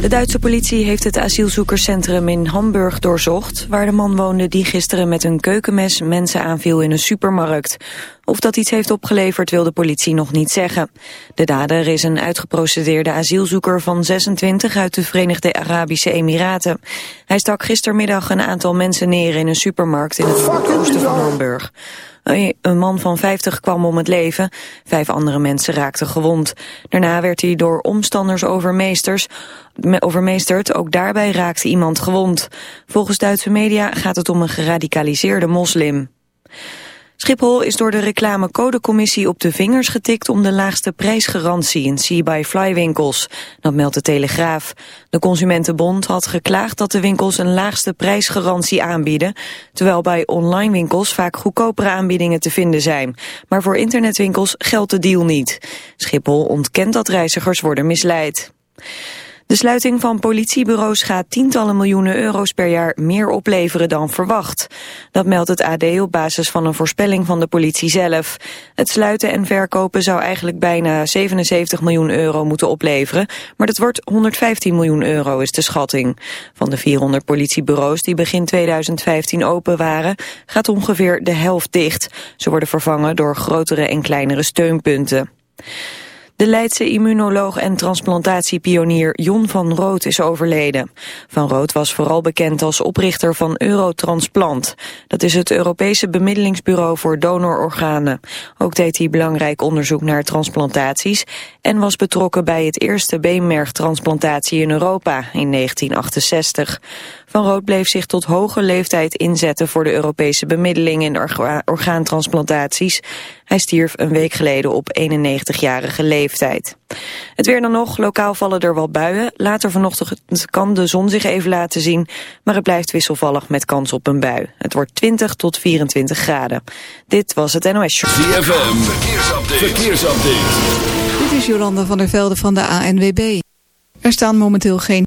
De Duitse politie heeft het asielzoekerscentrum in Hamburg doorzocht... waar de man woonde die gisteren met een keukenmes mensen aanviel in een supermarkt. Of dat iets heeft opgeleverd wil de politie nog niet zeggen. De dader is een uitgeprocedeerde asielzoeker van 26 uit de Verenigde Arabische Emiraten. Hij stak gistermiddag een aantal mensen neer in een supermarkt in het noordoosten van Hamburg. Een man van 50 kwam om het leven. Vijf andere mensen raakten gewond. Daarna werd hij door omstanders overmeesters, overmeesterd. Ook daarbij raakte iemand gewond. Volgens Duitse media gaat het om een geradicaliseerde moslim. Schiphol is door de reclamecodecommissie op de vingers getikt om de laagste prijsgarantie in see-by-fly winkels. Dat meldt de Telegraaf. De Consumentenbond had geklaagd dat de winkels een laagste prijsgarantie aanbieden, terwijl bij online winkels vaak goedkopere aanbiedingen te vinden zijn. Maar voor internetwinkels geldt de deal niet. Schiphol ontkent dat reizigers worden misleid. De sluiting van politiebureaus gaat tientallen miljoenen euro's per jaar meer opleveren dan verwacht. Dat meldt het AD op basis van een voorspelling van de politie zelf. Het sluiten en verkopen zou eigenlijk bijna 77 miljoen euro moeten opleveren, maar dat wordt 115 miljoen euro is de schatting. Van de 400 politiebureaus die begin 2015 open waren, gaat ongeveer de helft dicht. Ze worden vervangen door grotere en kleinere steunpunten. De Leidse immunoloog en transplantatiepionier Jon van Rood is overleden. Van Rood was vooral bekend als oprichter van Eurotransplant. Dat is het Europese bemiddelingsbureau voor donororganen. Ook deed hij belangrijk onderzoek naar transplantaties... en was betrokken bij het eerste beenmergtransplantatie in Europa in 1968. Van Rood bleef zich tot hoge leeftijd inzetten voor de Europese bemiddeling in orgaantransplantaties. Hij stierf een week geleden op 91-jarige leeftijd. Het weer dan nog, lokaal vallen er wel buien. Later vanochtend kan de zon zich even laten zien, maar het blijft wisselvallig met kans op een bui. Het wordt 20 tot 24 graden. Dit was het NOS Show. ZFM, verkeersupdate. verkeersupdate. Dit is Jolanda van der Velde van de ANWB. Er staan momenteel geen...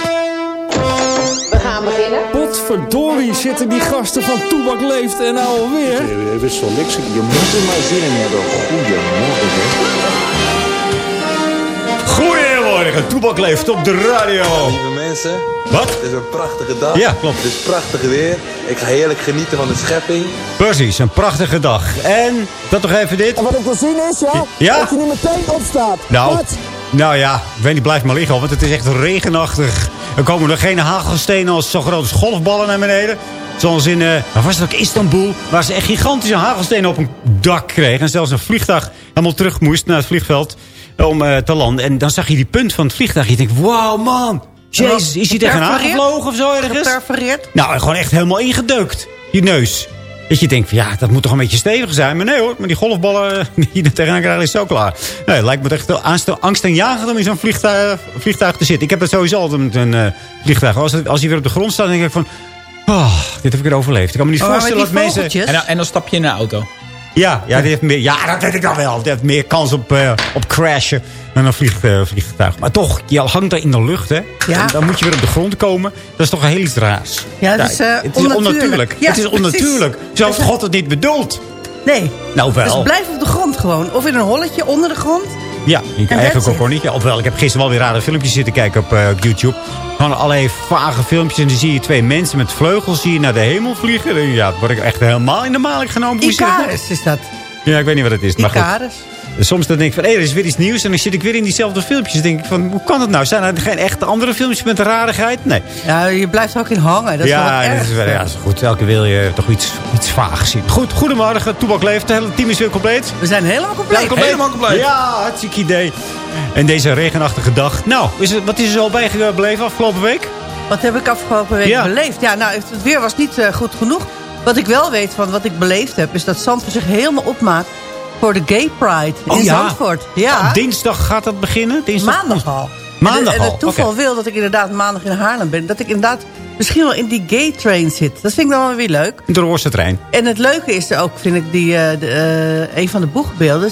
We gaan beginnen. Potverdorie zitten die gasten van Toebak leeft en nou alweer. Je wist wel niks. Je moet er maar zin in hebben. Goedemorgen. Goedemorgen, Toebak leeft op de radio. Lieve mensen. Wat? Het is een prachtige dag. Ja, klopt. Het is prachtig weer. Ik ga heerlijk genieten van de schepping. Precies, een prachtige dag. En, dat nog even dit. En wat ik wil zien is, ja, ja? dat je niet meteen opstaat. Nou, Wat? nou ja, ik weet niet, blijf maar liggen, want het is echt regenachtig. Er komen er geen hagelstenen als zo groot als golfballen naar beneden. Zoals in, eh, waar was het ook, Istanbul, waar ze echt gigantische hagelstenen op een dak kregen. En zelfs een vliegtuig helemaal terug moest naar het vliegveld om eh, te landen. En dan zag je die punt van het vliegtuig. Je denkt, wauw man, jezus, is hij tegenaan gevlogen of zo ergens? Geperforeerd? Nou, gewoon echt helemaal ingedeukt. Je neus. Dat je denkt, van, ja, dat moet toch een beetje stevig zijn. Maar nee hoor, maar die golfballen die er tegenaan krijgen is zo klaar. Nee, het lijkt me echt angstaanjagend om in zo'n vliegtuig, vliegtuig te zitten. Ik heb dat sowieso altijd met een eh, vliegtuig. Als, het- als hij weer op de grond staat, dan denk ik van... Oh, dit heb ik weer overleefd. Ik kan me niet Oh, voorstellen dat mensen... En, dan- en dan stap je in de auto. Ja, ja, die heeft meer, ja, dat weet ik dan wel. Die heeft meer kans op, eh, op crashen dan een vlieg, eh, vliegtuig. Maar toch, je hangt daar in de lucht, hè. Ja. En dan moet je weer op de grond komen. Dat is toch heel iets raars. Ja, dat is, eh, het is onnatuurlijk. Ja, het is onnatuurlijk. Heeft God het niet bedoeld. Nee. Nou wel. Dus blijf op de grond gewoon. Of in een holletje onder de grond. Ja, ik En eigen kokornetje. Ofwel, ik heb gisteren wel weer rare filmpjes zitten kijken op, eh, op YouTube. Gewoon allerlei vage filmpjes. En dan zie je twee mensen met vleugels zie je naar de hemel vliegen. En Ja, dan word ik echt helemaal in de maling genomen. Icarus is dat. Ja, ik weet niet wat het is. Maar goed. Soms dan denk ik van, hé, er is weer iets nieuws. En dan zit ik weer in diezelfde filmpjes. Dan denk ik van, hoe kan dat nou? Zijn er geen echte andere filmpjes met rarigheid? Nee. Ja, je blijft er ook in hangen. Dat is wel ja, dat is wel, ja, dat is goed. Elke wil je toch iets, iets vaags zien. Goed, goedemorgen. Toebak leeft. Het hele team is weer compleet. We zijn helemaal compleet. Helemaal compleet. Ja, hartstikke idee. En deze regenachtige dag. Nou, is het, wat is er zo bijgebleven afgelopen week? Wat heb ik afgelopen week Ja. beleefd? Ja, nou, het weer was niet eh, goed genoeg. Wat ik wel weet van wat ik beleefd heb... is dat Zandvoort zich helemaal opmaakt voor de Gay Pride in Oh ja? Zandvoort. Ja, Dinsdag gaat dat beginnen? Dinsdag? maandag al. Maandag en, en het toeval wil dat ik inderdaad maandag in Haarlem ben. Dat ik inderdaad misschien wel in die gay train zit. Dat vind ik dan wel weer leuk. De Roorse trein. En het leuke is er ook, vind ik, die, eh, de, eh, een van de boegbeelden...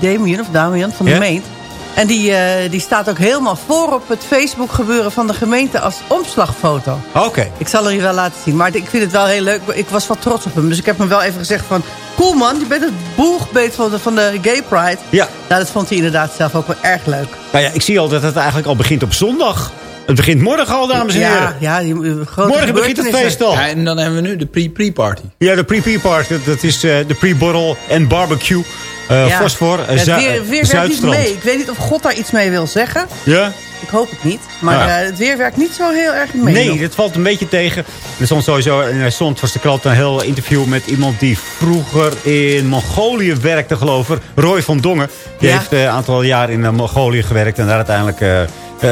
Damien of Damian van de Ja? gemeente. En die, eh, die staat ook helemaal voor op het Facebook gebeuren van de gemeente als omslagfoto. Oké. Ik zal er hier wel laten zien. Maar ik vind het wel heel leuk. Ik was wel trots op hem. Dus ik heb hem wel even gezegd van... Cool man, je bent het boegbeeld van de, van de Gay Pride. Ja. Nou, dat vond hij inderdaad zelf ook wel erg leuk. Nou ja, ik zie al dat het eigenlijk al begint op zondag. Het begint morgen al, dames en ja, heren. ja, die, eh, grote Morgen begint het feest al. Ja, en dan hebben we nu de pre-pre-party. Ja, de pre-pre-party. Dat, is eh, de pre-borrel en barbecue. Eh Ja. Fosfor, eh, Het Zu- weer, weer werkt niet mee. Ik weet niet of God daar iets mee wil zeggen. Ja? Ik hoop het niet. Maar Ja. eh, het weer werkt niet zo heel erg mee. Nee, dat valt een beetje tegen. Er stond sowieso, er stond was de krant een heel interview met iemand die vroeger in Mongolië werkte, geloof ik. Roy van Dongen. Die Ja. heeft eh, een aantal jaar in eh, Mongolië gewerkt en daar uiteindelijk eh,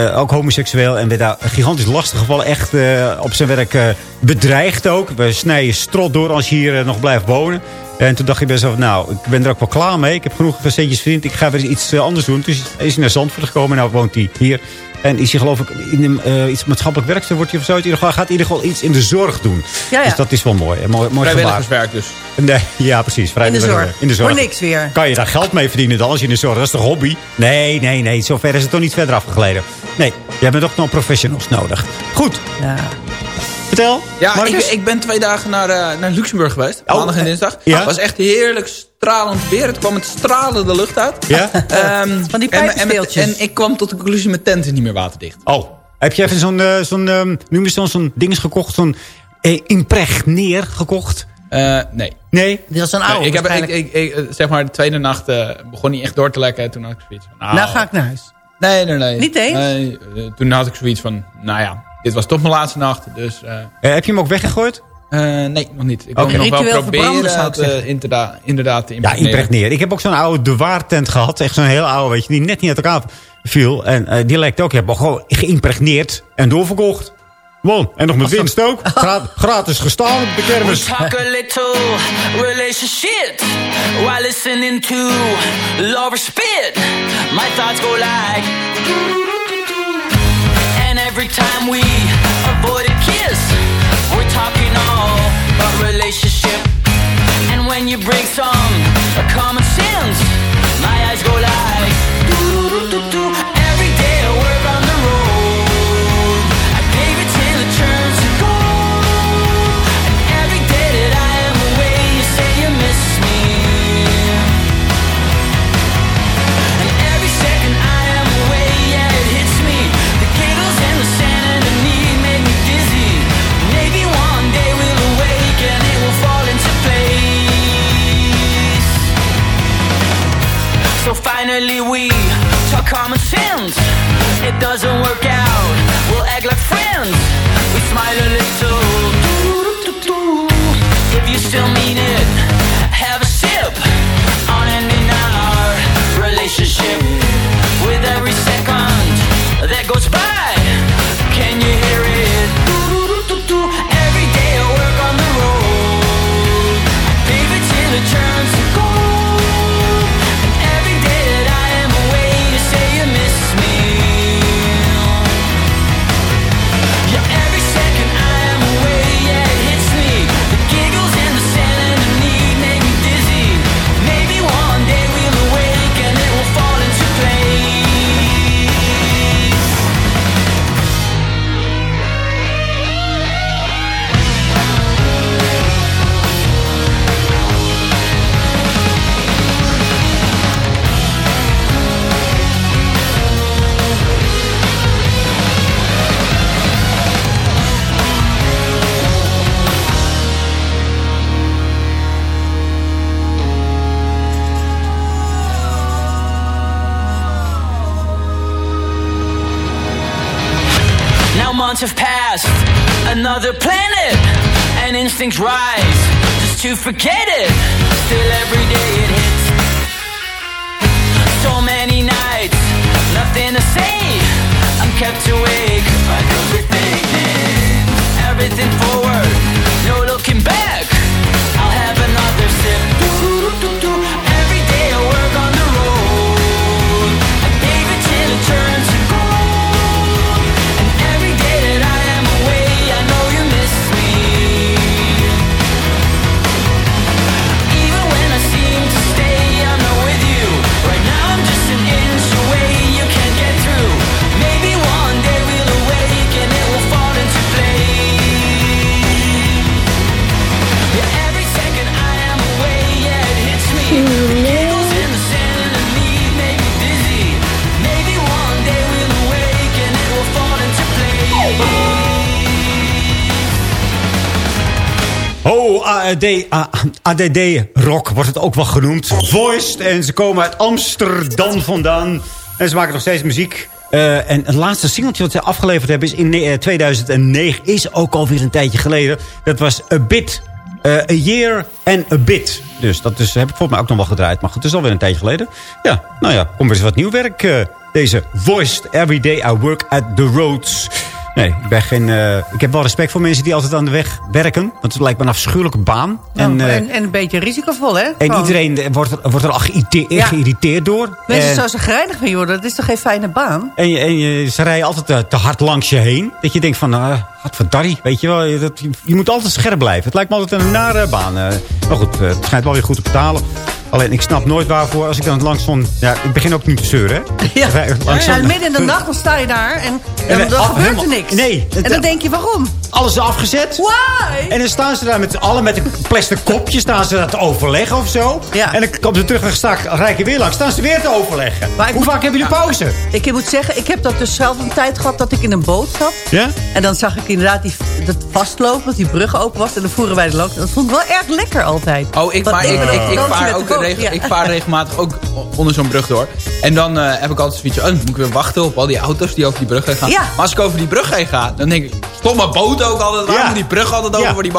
eh, ook homoseksueel. En werd daar gigantisch lastig gevallen. Echt eh, op zijn werk eh, bedreigd ook. We snijden strot door als je hier eh, nog blijft wonen. En toen dacht ik bij mezelf, nou, ik ben er ook wel klaar mee. Ik heb genoeg centjes verdiend. Ik ga weer iets eh, anders doen. Dus is hij naar Zandvoort gekomen. Nou woont hij hier. En is hij geloof ik in een, eh, iets maatschappelijk werkster wordt hij of zo. In ieder geval gaat in ieder geval iets in de zorg doen. Ja, ja. Dus dat is wel mooi. Mooi, mooi. Vrijwilligerswerk dus. Nee, ja, precies. In de zorg. In de zorg. Voor niks weer. Kan je daar geld mee verdienen dan als je in de zorg? Dat is toch hobby? Nee, nee, nee. Zover is het toch niet verder afgegleden. Nee, je hebt toch nog professionals nodig. Goed, Ja. Vertel. Ja, ik, ik ben twee dagen naar, eh, naar Luxemburg geweest. Oh, maandag en dinsdag. ja? Het was echt heerlijk stralend weer. Het kwam met stralen de lucht uit. Ja? Ehm, Van die en, en, met- pijpensteeltjes. en ik kwam tot de conclusie, mijn tent is niet meer waterdicht. Oh, heb je even zo'n, eh, zo'n ehm, noem je zo'n zo'n ding gekocht? Zo'n eh, impregneer gekocht? Eh, nee. Nee? Dit was een Nee, oude ik heb, ik, waarschijnlijk. ik, ik, zeg maar, de tweede nacht eh, begon hij echt door te lekken. Toen had ik zoiets van... Nou, Nou ga ik naar huis. Nee, nee, nee. Niet eens? Nee, toen had ik zoiets van, nou ja, dit was toch mijn laatste nacht. Dus eh, Eh, heb je hem ook weggegooid? eh, nee, nog niet. Ik wil nog wel Ritueel verbranden, proberen zou ik het, eh, zeggen. inderdaad, inderdaad te Ja, impregneren. impregneer. Ik heb ook zo'n oude de waartent gehad. Echt zo'n heel oude, weet je, die net niet uit elkaar viel. En eh, die lijkt ook. Je hebt hem gewoon geïmpregneerd en doorverkocht. Wow, en nog met winst ook. Gra- gratis gestaan op de kermis. Talk a little relationship while listening to Laura spit. My thoughts go like. Every time we avoid a kiss, we're talking all about relationship. And when you bring some common sense, my eyes go like. doo-doo-doo-doo. Every day finally we talk common sense. It doesn't work out. We'll act like friends. We smile a little. Months have passed. Another planet, and instincts rise just to forget it. Still, every day it hits. So many nights, nothing to say. I'm kept awake by overthinking. Everything forward, no looking back. I'll have another sip. Oh, AD, A- ADD Rock wordt het ook wel genoemd. Voiced. En ze komen uit Amsterdam vandaan. En ze maken nog steeds muziek. Eh, en het laatste singeltje wat ze afgeleverd hebben is in eh, 2009. Is ook alweer een tijdje geleden. Dat was A Bit. eh, a Year and a Bit. Dus dat is, heb ik volgens mij ook nog wel gedraaid. Maar goed, het is alweer een tijdje geleden. Ja, nou ja, kom weer eens wat nieuw werk. eh, deze Voiced Every Day I Work at the Roads. Nee, ik, ben geen, eh, ik heb wel respect voor mensen die altijd aan de weg werken. Want het lijkt me een afschuwelijke baan. En, en, eh, en, en een beetje risicovol, hè? en Gewoon. iedereen eh, wordt er, wordt er al geïrriteerd, Ja. geïrriteerd door. Mensen en, zouden ze greinig van worden. Dat is toch geen fijne baan? en, je, en je, ze rijden altijd te, te hard langs je heen. Dat je denkt van, wat weet je wel. Je, dat, moet altijd scherp blijven. Het lijkt me altijd een nare baan. eh. maar goed, eh, het schijnt wel weer goed te betalen. Alleen, ik snap nooit waarvoor, als ik dan langs van... Ja, ik begin ook niet te zeuren, hè. Ja, langs ja, zo'n- midden in de nacht dan sta je daar en, en En, dan eh, gebeurt er niks. nee, het- en dan denk je, waarom? Alles afgezet. Why? En dan staan ze daar met allen met een plastic kopje staan ze daar te overleggen of zo. Ja. En dan komen ze terug en sta, rijk je weer langs. Staan ze weer te overleggen. Maar ik Hoe moet- vaak hebben jullie pauze? Ik moet zeggen, ik heb dat dus zelf een tijd gehad dat ik in een boot zat. Ja? En dan zag ik inderdaad die, dat vastlopen, dat die brug open was. En dan voeren wij de loop. Dat vond ik wel erg lekker altijd. Oh, ik, maar ik, ik, ik, vaar ook boot, reg- ja. ik vaar regelmatig ook onder zo'n brug door. En dan eh, heb ik altijd zoiets van, oh, dan moet ik weer wachten op al die auto's die over die brug heen gaan. Ja. Maar als ik over die brug heen ga, dan denk ik, stomme boot ook altijd. Waarom Ja. die brug altijd over Ja. voor die.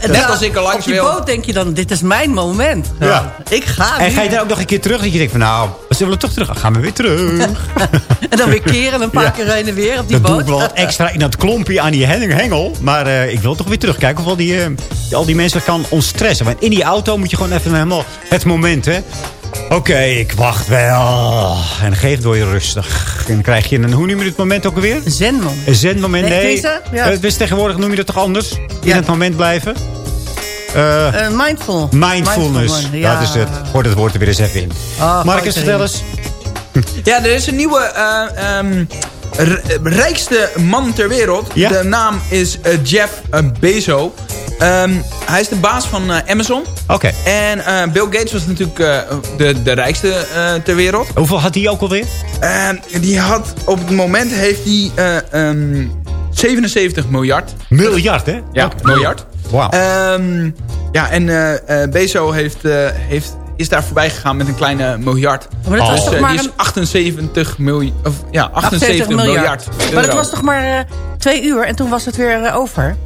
En Net als ik er Op langs die wil. boot denk je dan, dit is mijn moment. Ja. Ik ga En nu. ga je dan ook nog een keer terug? Dat je denkt van nou, we zullen toch terug. Dan gaan we weer terug. En dan weer keren een paar Ja. keer heen en weer op die Dat doe boot. ik wel wat extra in dat klompje aan die hen- hengel. Maar eh, ik wil toch weer terugkijken of al die, eh, al die mensen kan ontstressen. Want in die auto moet je gewoon even helemaal het moment, hè. Oké, ik wacht wel. En geef door je rustig. En dan krijg je een, hoe noem je dit moment ook alweer? Zenman. Een zendmoment? Nee, Nee. deze? Ja. Eh, Het is tegenwoordig noem je dat toch anders? In Ja. het moment blijven? Eh, Eh, mindful. mindfulness. Mindful, ja. Dat is het. Hoor het woord er weer eens even in. Ah, Marcus, vertel eens. Ja, er is een nieuwe eh, ehm, rijkste man ter wereld. Ja? De naam is Jeff Bezos. Ehm, hij is de baas van eh, Amazon. Oké. En eh, Bill Gates was natuurlijk eh, de, de rijkste eh, ter wereld. Hoeveel had hij ook alweer? En die had op het moment heeft hij eh, ehm, 77 miljard. Miljard, hè? Ja, miljard. Wauw. Ehm, ja, en eh eh Bezo heeft, eh, heeft, is daar voorbij gegaan met een kleine miljard. Maar dat was dus toch eh, maar die is een- 78 miljoen. Of ja, 78 78 miljard. Maar dat was toch maar eh, twee uur en toen was het weer over.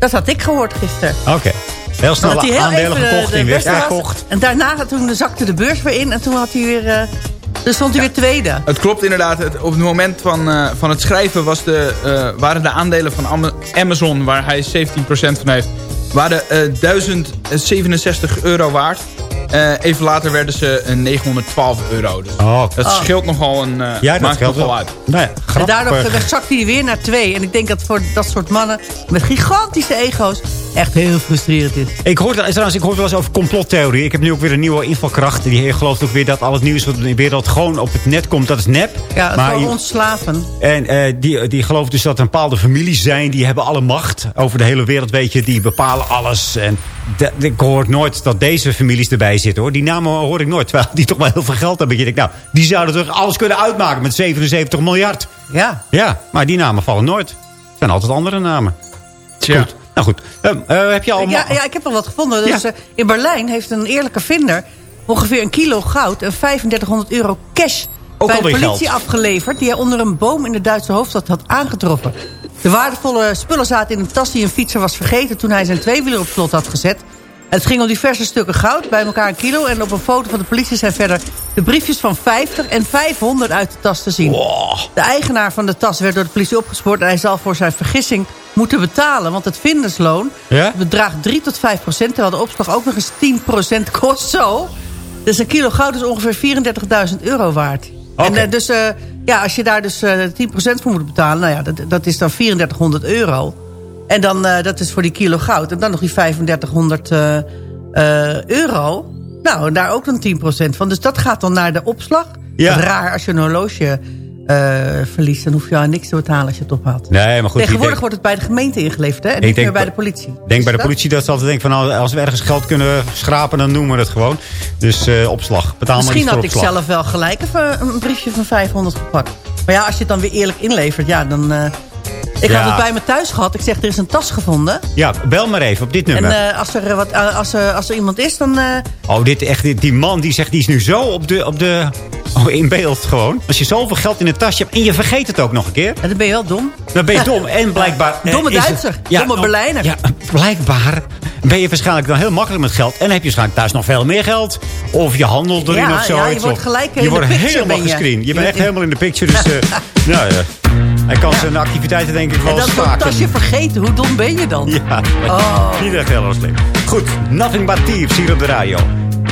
Dat had ik gehoord gisteren. Oké. Heel snel Dat hij heel aandelen gekocht de in beste was. weggekocht. En daarna toen zakte de beurs weer in en toen had hij weer... eh toen stond hij weer tweede. Het klopt inderdaad. Het, op het moment van, eh, van het schrijven was de, eh, waren de aandelen van Ama- Amazon, waar hij 17% van heeft, waren eh 1067 euro waard. Eh, even later werden ze eh, 912 euro. Dus Oh, dat Oh. scheelt nogal een. eh Ja, dat wel. uit. Nou ja, En grappig. daardoor dan zakte hij weer naar twee. En ik denk dat voor dat soort mannen met gigantische ego's echt heel frustrerend is. Ik hoor, trouwens, ik hoor wel eens over complottheorie. Ik heb nu ook weer een nieuwe invalkracht. Die gelooft ook weer dat al het nieuws wat in de wereld gewoon op het net komt. Dat is nep. Ja, het maar voor je- ons slaven. En eh, die, die gelooft dus dat er bepaalde families zijn. Die hebben alle macht over de hele wereld. Weet je, die bepalen alles. En de- ik hoor nooit dat deze families erbij zitten. hoor. Die namen hoor ik nooit. Terwijl die toch wel heel veel geld hebben. Je denkt, nou, die zouden toch alles kunnen uitmaken met 77 miljard. Ja. Ja, maar die namen vallen nooit. Het zijn altijd andere namen. Tja. Goed. Nou goed, Ehm, eh, heb je al... Ja, ja, ik heb al wat gevonden. Dus, Ja. eh, in Berlijn heeft een eerlijke vinder ongeveer een kilo goud en 3500 euro cash Ook bij de politie geld. afgeleverd... die hij onder een boom in de Duitse hoofdstad had aangetroffen. De waardevolle spullen zaten in een tas die een fietser was vergeten... toen hij zijn tweewieler op slot had gezet. Het ging om diverse stukken goud, bij elkaar een kilo... en op een foto van de politie zijn verder de briefjes van 50 en 500 uit de tas te zien. De eigenaar van de tas werd door de politie opgespoord... en hij zal voor zijn vergissing moeten betalen. Want het vindersloon Ja? bedraagt 3 tot 5 procent... terwijl de opslag ook nog eens 10 procent kost zo. Dus een kilo goud is ongeveer 34.000 euro waard. En eh, dus, eh, ja, als je daar dus eh 10 procent voor moet betalen... nou ja, dat, dat is dan 3400 euro. En dan, dat is voor die kilo goud. En dan nog die 3500 eh, eh, euro. Nou, en daar ook dan 10 procent van. Dus dat gaat dan naar de opslag. Ja. Raar als je een horloge eh, verliest... dan hoef je aan niks te betalen als je het ophaalt. Nee, maar goed. Tegenwoordig denk- wordt het bij de gemeente ingeleverd, hè? En niet meer bij de politie. Ik denk bij de politie dat ze altijd denken van... nou, als we ergens geld kunnen schrapen, dan noemen we het gewoon. Dus eh, opslag. Betaal maar Misschien had ik zelf wel gelijk even een briefje van 500 gepakt. Maar ja, als je het dan weer eerlijk inlevert, ja, dan... eh, ik Ja. had het bij me thuis gehad. Ik zeg, er is een tas gevonden. Ja, bel maar even op dit En nummer. eh, als, er, eh, wat, eh, als, er, als er iemand is, dan... oh, dit, echt, dit- die man die zegt, die is nu zo op de, op de, oh, in beeld gewoon. Als je zoveel geld in een tasje hebt en je vergeet het ook nog een keer. dan ben je wel dom. Dan ben je dom. En blijkbaar... Domme het- Duitser. Domme Berlijner. Ja, blijkbaar ben je waarschijnlijk dan heel makkelijk met geld. En dan heb je waarschijnlijk thuis nog veel meer geld. Of je handelt erin Ja, of zo. ja, je wordt gelijk in de picture, helemaal je. gescreend. Je bent echt helemaal in de picture. Dus, nou ja. Hij kan zijn activiteiten denk ik En wel dan zo'n staken. tasje vergeten. Hoe dom ben je dan? Ja, Oh. niet echt heel erg slim. Goed, Nothing But Thieves hier op de radio.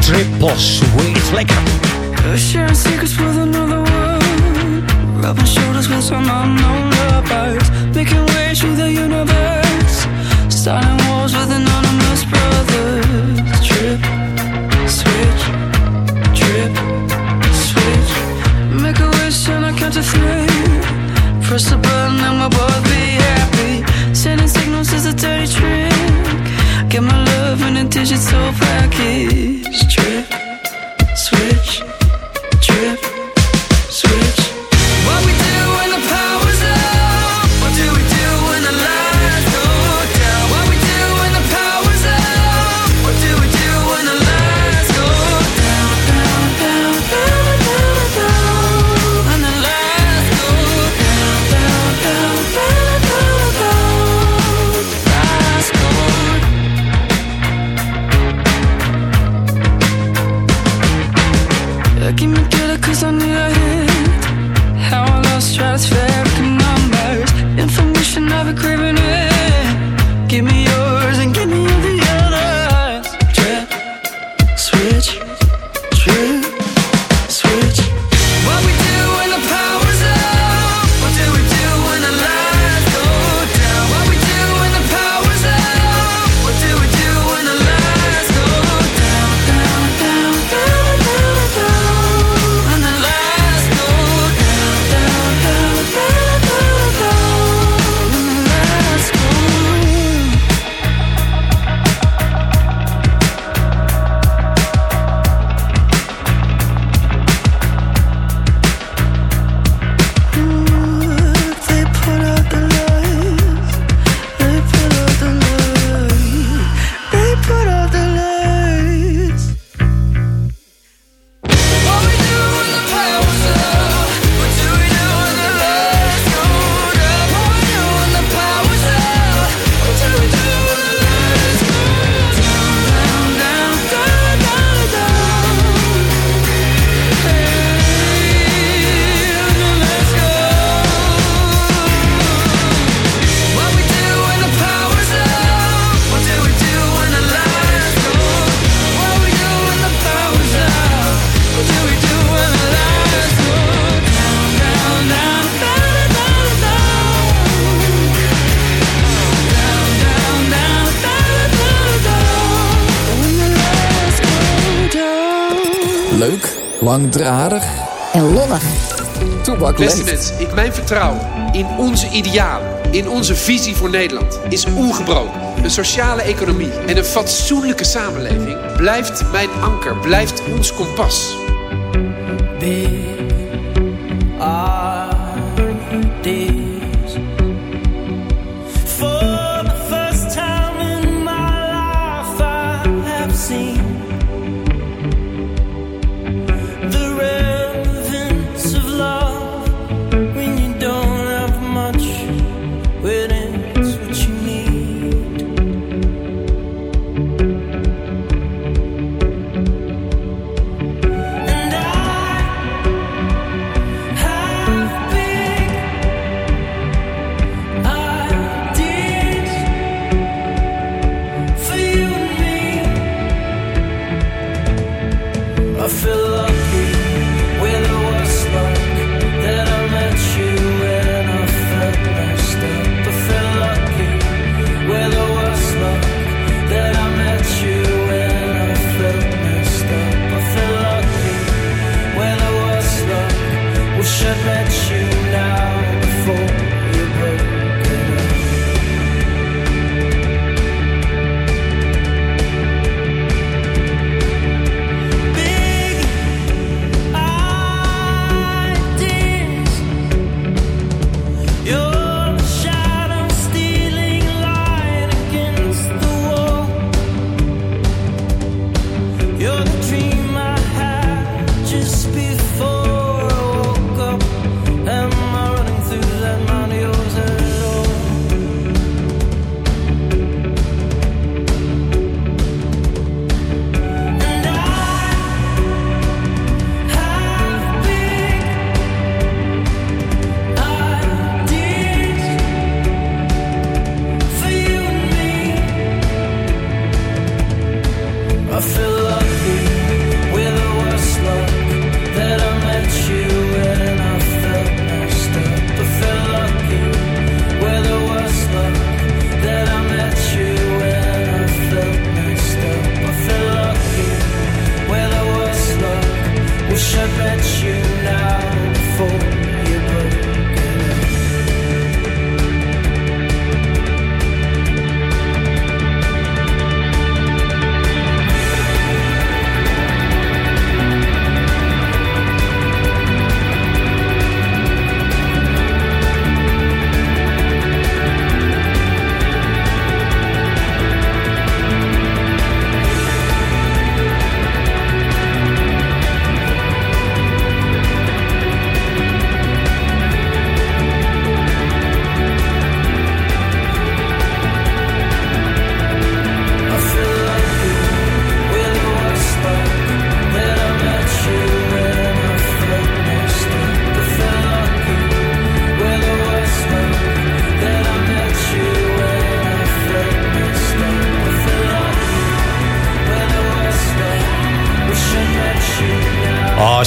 Triple Sweet, lekker. Sharing secrets with another world. Rubbing shoulders with some unknown lovers. Making ways through the universe. Starting wars with anonymous brothers. Trip, switch, trip, switch. Make a wish and I count to three. Press the button and we'll both be happy. Sending signals is a dirty trick. Get my love in a digital package. Trip, switch, trip, switch. Langdradig en lollig. Toebak Beste leeft. mensen, ik mijn vertrouwen in onze idealen, in onze visie voor Nederland is ongebroken. Een sociale economie en een fatsoenlijke samenleving blijft mijn anker, blijft ons kompas. For the first time in my life, I have seen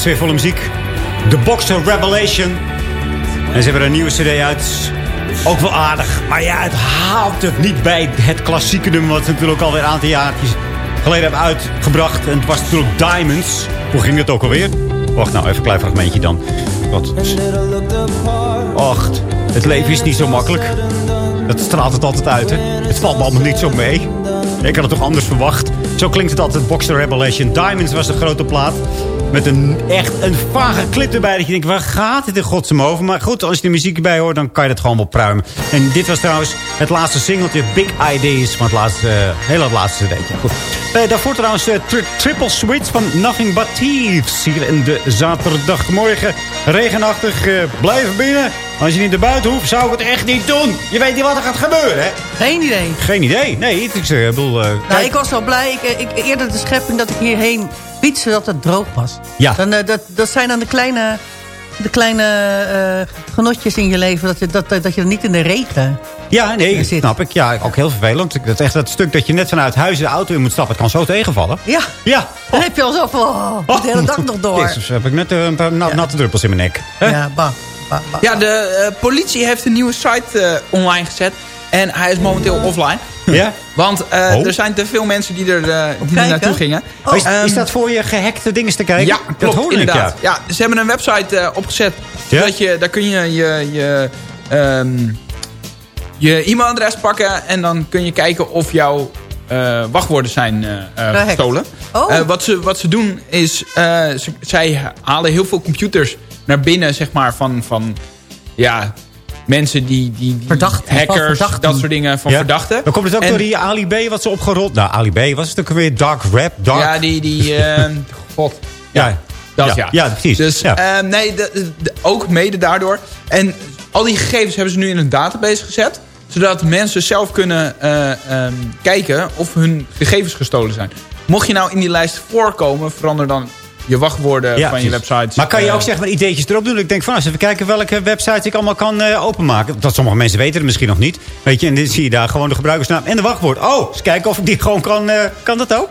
Oh, sfeervolle muziek. The Boxer Revelation. En ze hebben een nieuwe cd uit. Ook wel aardig. Maar ja, het haalt het niet bij het klassieke nummer... wat ze natuurlijk alweer een aantal jaar geleden hebben uitgebracht. En het was natuurlijk Diamonds. Hoe ging het ook alweer? Wacht nou, even een klein fragmentje dan. Wat? Och, het leven is niet zo makkelijk. Dat straalt het altijd uit, hè? Het valt me allemaal niet zo mee. Ik had het toch anders verwacht. Zo klinkt het altijd, Boxer Revelation. Diamonds was de grote plaat. Met een echt een vage clip erbij. Dat je denkt, waar gaat het in godsnaam over? Maar goed, als je de muziek erbij hoort, dan kan je het gewoon wel pruimen. En dit was trouwens het laatste singeltje. Big Ideas van het laatste, uh, heel het laatste cd'tje. Goed. Uh, daarvoor trouwens uh, tri Triple Switch van Nothing But Thieves. Hier in de zaterdagmorgen. Regenachtig, blijven binnen. Als je niet naar buiten hoeft, zou ik het echt niet doen. Je weet niet wat er gaat gebeuren, hè? Geen idee. Geen idee. Nee, ik, ik bedoel... nou, ik was wel blij. Ik, ik, eerder de schepping dat ik hierheen fiets zodat het droog was. Ja. Dan, uh, dat, dat zijn dan de kleine, de kleine uh, genotjes in je leven. Dat je, dat, dat je niet in de regen Ja, nee, zit. snap ik. Ja, ook heel vervelend. Dat echt dat stuk dat je net vanuit huis de auto in moet stappen. Het kan zo tegenvallen. Ja. Ja. Dan heb je al zo van oh, de hele dag nog door. Jezus, heb ik net een paar natte ja. druppels in mijn nek. Huh? Ja, bah, bah, bah. Ja, de uh, politie heeft een nieuwe site online gezet. En hij is momenteel offline. Ja? Want uh, oh. er zijn te veel mensen die er, uh, die naartoe gingen. Oh. Is, is, dat voor je gehackte dingen te kijken? Ja, klopt, dat hoorde inderdaad. Ik, ja. ja, ze hebben een website uh, opgezet. Ja? Zodat je, daar kun je je, je, um, je e-mailadres pakken. En dan kun je kijken of jouw wachtwoorden zijn gestolen. Oh. wat, ze, wat ze doen is... Ze, zij halen heel veel computers naar binnen, zeg maar, van... van ja, mensen die, die, die verdachten, hackers, dat soort dingen van ja. verdachten. Dan komt het ook en, door die Ali B wat ze opgerold. Nou, Ali B was het ook weer dark rap. Dark. Ja, die, die uh, god. Ja, ja. Dat ja. ja. ja. precies. Dus ja. Uh, nee, de, de, ook mede daardoor. En al die gegevens hebben ze nu in een database gezet. Zodat mensen zelf kunnen uh, um, kijken of hun gegevens gestolen zijn. Mocht je nou in die lijst voorkomen, verander dan je wachtwoorden ja, van je websites. Maar kan je ook zeg maar ideetjes erop doen? Ik denk van, eens even kijken welke websites ik allemaal kan uh, openmaken. Dat sommige mensen weten het misschien nog niet. Weet je, en dan zie je daar gewoon de gebruikersnaam en de wachtwoord. Oh, eens kijken of ik die gewoon kan. Uh, kan dat ook?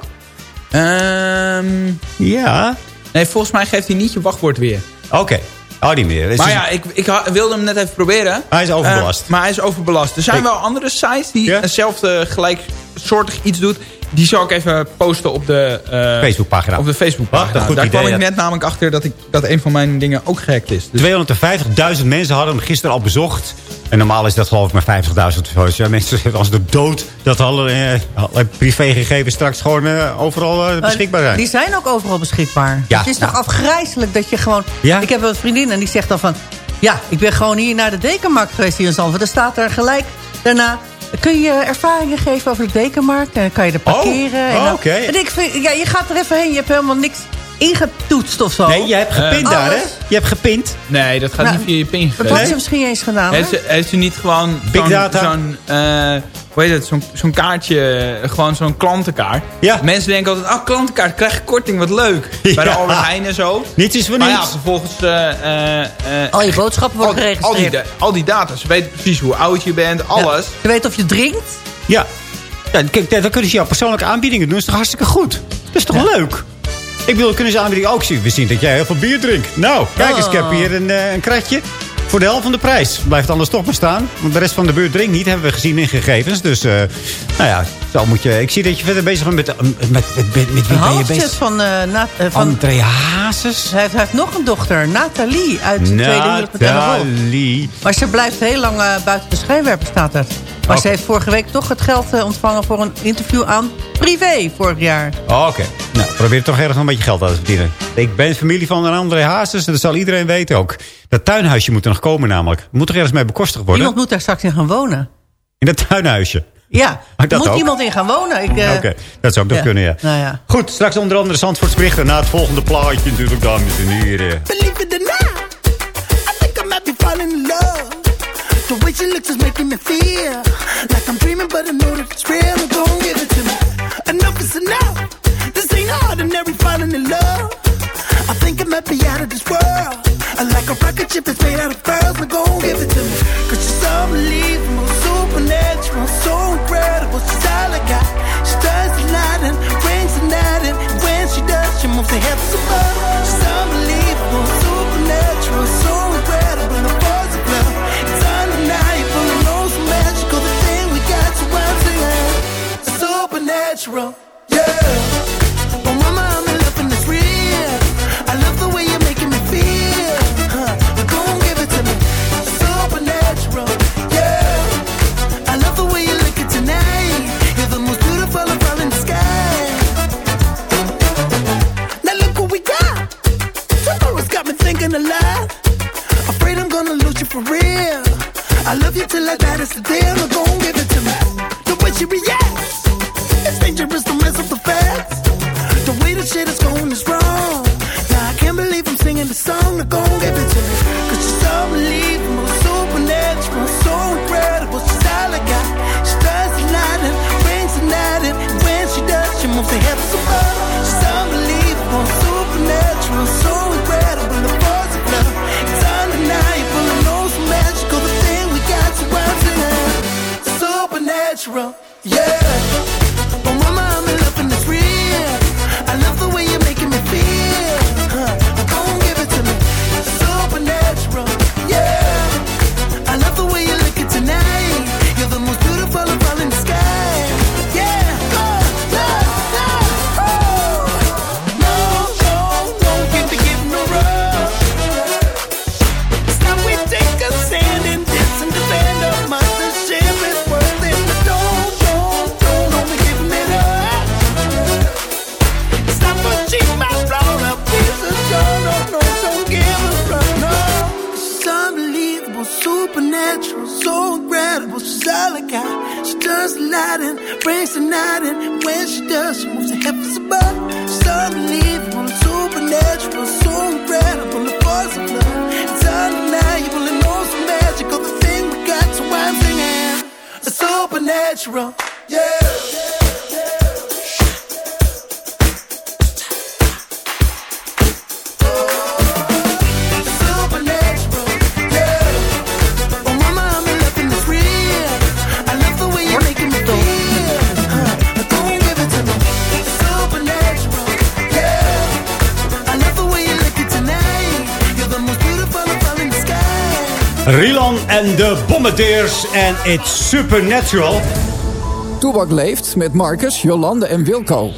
Um, ja. Nee, volgens mij geeft hij niet je wachtwoord weer. Oké. Okay. Oh, niet meer. Maar ja, ik, ik wilde hem net even proberen. Hij is overbelast. Uh, maar hij is overbelast. Er zijn ik... wel andere sites die ja? hetzelfde gelijksoortig iets doet. Die zal ik even posten op de uh, Facebookpagina. Op de Facebookpagina. Goed Daar idee, kwam ik net namelijk achter dat, ik, dat een van mijn dingen ook gehackt is. Dus... 250.000 mensen hadden hem gisteren al bezocht. En normaal is dat geloof ik maar 50.000. Ja, mensen als de dood dat alle uh, privégegevens straks gewoon uh, overal uh, beschikbaar zijn. die zijn ook overal beschikbaar. Ja, het is nou. toch afgrijzelijk dat je gewoon... Ja? Ik heb een vriendin en die zegt dan van... Ja, ik ben gewoon hier naar de dekenmarkt geweest hier in Zandvoort. Er staat er gelijk daarna... Kun je ervaringen geven over de dekenmarkt? En dan kan je er parkeren. Oh, en dan, oké. Okay. En ik vind, ja, je gaat er even heen. Je hebt helemaal niks ingetoetst of zo. Nee, je hebt gepind uh, daar, hè? Je hebt gepind. Nee, dat gaat nou, niet via je pin. Dat had ze misschien eens gedaan, heeft, ze, heeft ze niet gewoon Big data. zo'n... Uh, hoe heet het? Zo'n zo kaartje, gewoon zo'n klantenkaart. Ja. Mensen denken altijd, oh, klantenkaart, krijg je korting, wat leuk. Ja. Bij de Albert Heijn en zo. Niets is voor maar niets. ja, vervolgens... Uh, al je boodschappen worden al, geregistreerd. Al die, al die data, ze weten precies hoe oud je bent, alles. Ja. Ze weten of je drinkt. Ja. ja kijk, dan kunnen ze jouw persoonlijke aanbiedingen doen. Dat is toch hartstikke goed? Dat is toch ja. leuk? Ik bedoel, kunnen ze aanbiedingen ook zien? We zien dat jij heel veel bier drinkt. Nou, kijk eens, ik heb hier een, een kratje. Voor de helft van de prijs. Blijft anders toch maar staan. Want de rest van de buurt drinkt niet. Hebben we gezien in gegevens. Dus, uh, nou ja, zo moet je... Ik zie dat je verder bezig bent met... Met, met, met, met wie ben je bezig? van... Uh, na, uh, van André Hazes. Hij heeft, hij heeft, nog een dochter. Nathalie. Uit de tweede huwelijk met Nathalie. Maar ze blijft heel lang buiten de schijnwerper, staat er. Maar okay. ze heeft vorige week toch het geld ontvangen voor een interview aan privé vorig jaar. Oh, Oké. Okay. Nou, probeer toch ergens een beetje geld uit te verdienen. Ik ben familie van een André Hazes. En dat zal iedereen weten ook. Dat tuinhuisje moet er nog komen namelijk. Moet er ergens mee bekostigd worden? Iemand moet daar straks in gaan wonen. In dat tuinhuisje? Ja, er moet ook? iemand in gaan wonen. Uh... Oké, okay. dat zou ook nog ja. kunnen, ja. Nou ja. Goed, straks onder andere Zandvoorts berichten... na het volgende plaatje natuurlijk, dames en heren. Believe it The way she looks is making me feel like I'm dreaming, but I know that it's real. And give it to me. Enough is enough. This ain't ordinary falling in love. I think I might be out of this world. I like a rocket ship that's made out of pearls. Now go give it to me. Cause she's unbelievable, supernatural, so incredible. She's all I got. She does a lot and brings a night. And when she does, she moves her hips above. She's unbelievable. natural. Yeah. Oh, mama, I'm in love and it's real. I love the way you're making me feel. Huh. Go on, give it to me. Supernatural. Yeah. I love the way you look at tonight. You're the most beautiful of all in the sky. Now look what we got. Tomorrow's got me thinking a lot. Afraid I'm gonna lose you for real. I love you till I die, that's the deal. The shit is going is wrong. Now I can't believe I'm singing the song. Now gon' give it to en It's Supernatural. Toebak leeft met Marcus, Jolande en Wilco.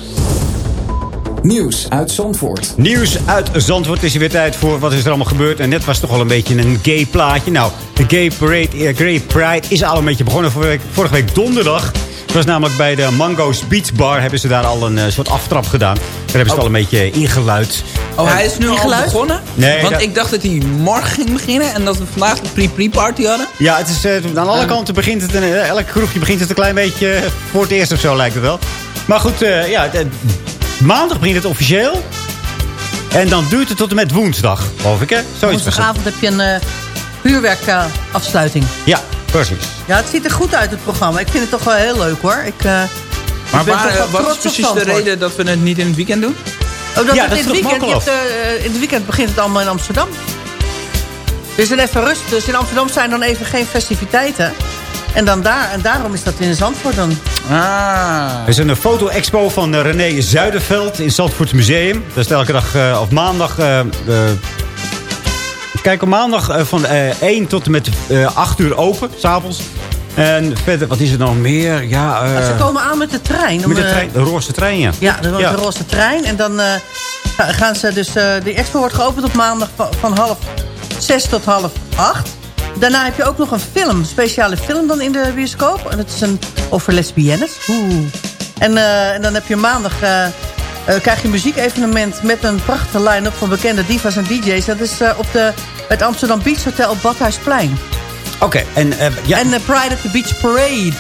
Nieuws uit Zandvoort. Nieuws uit Zandvoort is er weer tijd voor. Wat is er allemaal gebeurd? En net was het toch wel een beetje een gay plaatje. Nou, de Gay Parade, eh, Gay Pride is al een beetje begonnen vorige week, vorige week donderdag. Het was namelijk bij de Mango's Beach Bar. Hebben ze daar al een eh, soort aftrap gedaan. Daar hebben ze het al een beetje ingeluid. Oh, hij is nu al begonnen? Nee, Want dat- ik dacht dat hij morgen ging beginnen en dat we vandaag de pre-pre-party hadden. Ja, het is, eh, aan alle kanten begint het. Eh, elk kroegje begint het een klein beetje eh, voor het eerst of zo, lijkt het wel. Maar goed, eh, ja, maandag begint het officieel. En dan duurt het tot en met woensdag, geloof ik, hè? Zoiets. Woensdagavond heb je een eh vuurwerkafsluiting. Ja, precies. ja, het ziet er goed uit, het programma. Ik vind het toch wel heel leuk, hoor. Ik, eh, Maar ik ben waar, toch wel wat is precies de reden dat we het niet in het weekend doen? Oh, dat Ja, het dat in, is het toch weekend, hebt, eh, in het weekend begint het allemaal in Amsterdam. Dus dan even rust. Dus in Amsterdam zijn dan even geen festiviteiten. En, dan daar, en daarom is dat in Zandvoort dan. Ah. Er is een foto-expo van eh, René Zuiderveld in het Zandvoorts Museum. Dat is elke dag, eh, of maandag... kijk, op maandag eh, van eh 1 tot en met eh 8 uur open, s'avonds. En verder, wat is er nog meer? Ja, eh, Ze komen aan met de trein. om, met de, eh, trein, de roze trein, ja. Ja, de, de roze trein. En dan eh, ga- gaan ze dus... eh de expo wordt geopend op maandag van, van half zes tot half acht. Daarna heb je ook nog een film, een speciale film dan in de bioscoop. En dat is een over lesbiennes. Oeh. En, eh, en dan heb je maandag... eh, eh, krijg je een muziekevenement met een prachtige line-up van bekende divas en DJ's. Dat is eh, op de, het Amsterdam Beach Hotel op Badhuisplein. Oké, en, eh, ja, En de Pride at the Beach Parade.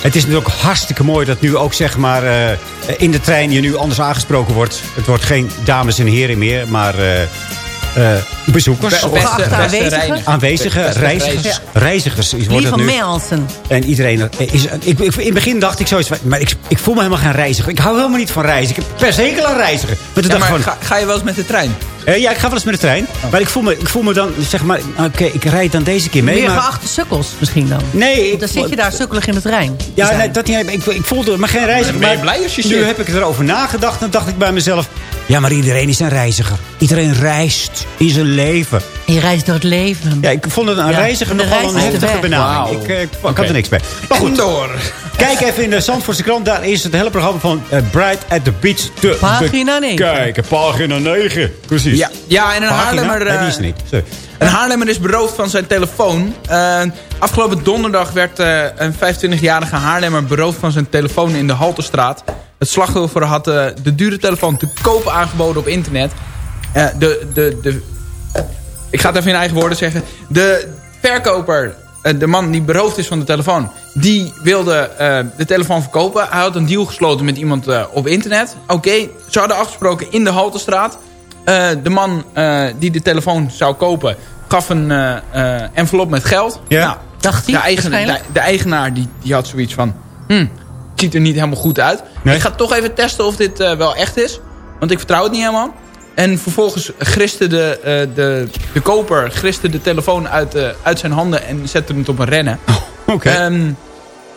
het is natuurlijk hartstikke mooi dat nu ook zeg maar eh, in de trein je nu anders aangesproken wordt. Het wordt geen dames en heren meer, maar eh, eh, bezoekers. Be- Of beste- beste aanwezigen. reiniger. aanwezigen, Beste reizigers. reizigers. Reizigers is, wordt nu. mensen. En iedereen eh, is... Ik, ik, in het begin dacht ik zoiets van... Maar ik, ik voel me helemaal geen reiziger. Ik hou helemaal niet van reizen. Ik heb per se hekel aan reizigen. Maar Ja, van... ga je wel eens met de trein? Eh, ja, ik ga wel eens met de trein. Maar ik voel, me, ik voel me dan, zeg maar... Oké, ik rijd dan deze keer mee. Meer maar, geachte sukkels misschien dan. nee, Want dan zit je daar sukkelig in de trein. Ja, nee, dat niet. Ik, ik voelde me geen reiziger. Ben je maar blij als je Nu zit? heb ik erover nagedacht. Dan dacht ik bij mezelf... Ja, maar iedereen is een reiziger. Iedereen reist in zijn leven. Je reist door het leven. Ja, ik vond het een Ja, reiziger nogal een heftige benaming. Wauw. Ik, eh, ik had er niks bij. Maar En goed, door. kijk even in de Zandvoortse krant. Daar is het hele programma van eh, Bright at the Beach te Pagina 9. Kijken, pagina 9. Precies. Ja, ja en een Pagina? Haarlemmer... Nee, eh, is niet. Sorry. Een Haarlemmer is beroofd van zijn telefoon. Eh, afgelopen donderdag werd eh, een 25-jarige Haarlemmer beroofd van zijn telefoon in de Halterstraat. Het slachtoffer had de dure telefoon te koop aangeboden op internet. De, de, de ik ga het even in eigen woorden zeggen. De verkoper, de man die beroofd is van de telefoon... die wilde de telefoon verkopen. Hij had een deal gesloten met iemand op internet. Oké, ze hadden afgesproken in de Haltestraat. Eh, de man eh, die de telefoon zou kopen... gaf een eh, envelop met geld. Ja. Nou, Dacht hij de, eigenaar, de, eigenaar die, die had zoiets van... Hm, het ziet er niet helemaal goed uit. Nee. Ik ga toch even testen of dit eh, wel echt is. Want ik vertrouw het niet helemaal. En vervolgens griste de, eh, de, de koper griste de telefoon uit, eh, uit zijn handen en zette hem op een rennen. Oké. Ehm,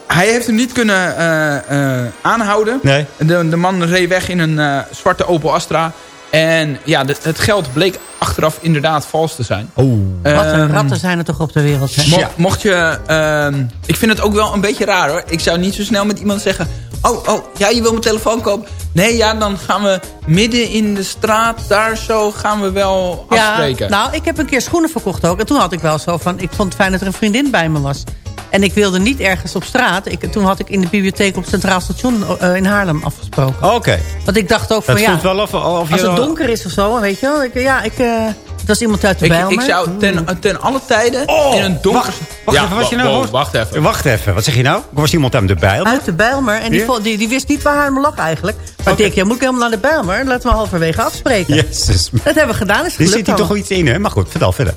hij heeft hem niet kunnen eh, eh, aanhouden. Nee. De, de man reed weg in een eh, zwarte Opel Astra. En ja, de- het geld bleek achteraf inderdaad vals te zijn. Oh. Wat een Ehm, ratten zijn er toch op de wereld. Hè? Mo- Mocht je... ehm, ik vind het ook wel een beetje raar hoor. Ik zou niet zo snel met iemand zeggen... Oh, oh, ja, je wil mijn telefoon kopen. Nee, ja, dan gaan we midden in de straat, daar zo, gaan we wel afspreken. nou, ik heb een keer schoenen verkocht ook. En toen had ik wel zo van... Ik vond het fijn dat er een vriendin bij me was. En ik wilde niet ergens op straat. Ik, toen had ik in de bibliotheek op het Centraal Station eh, in Haarlem afgesproken. Oké. Want ik dacht ook van Dat ja... wel of, of je... Als het donker is of zo, weet je wel. Ik, ja, ik... eh het was iemand uit de ik, Bijlmer. ik zou ten, ten alle tijden in een donker... Oh, Wacht even, was je nou... wacht even. Wacht even, wat zeg je nou? Er was iemand aan de bijl. Uit de Bijlmer. En die, die, die wist niet waar Haarlem lag eigenlijk. Maar ik denk, ja, moet ik helemaal naar de Bijlmer? Laten we halverwege afspreken. Jezus. Dat hebben we gedaan. Is Er zit hier toch wel iets in, hè? Maar goed, vertel verder.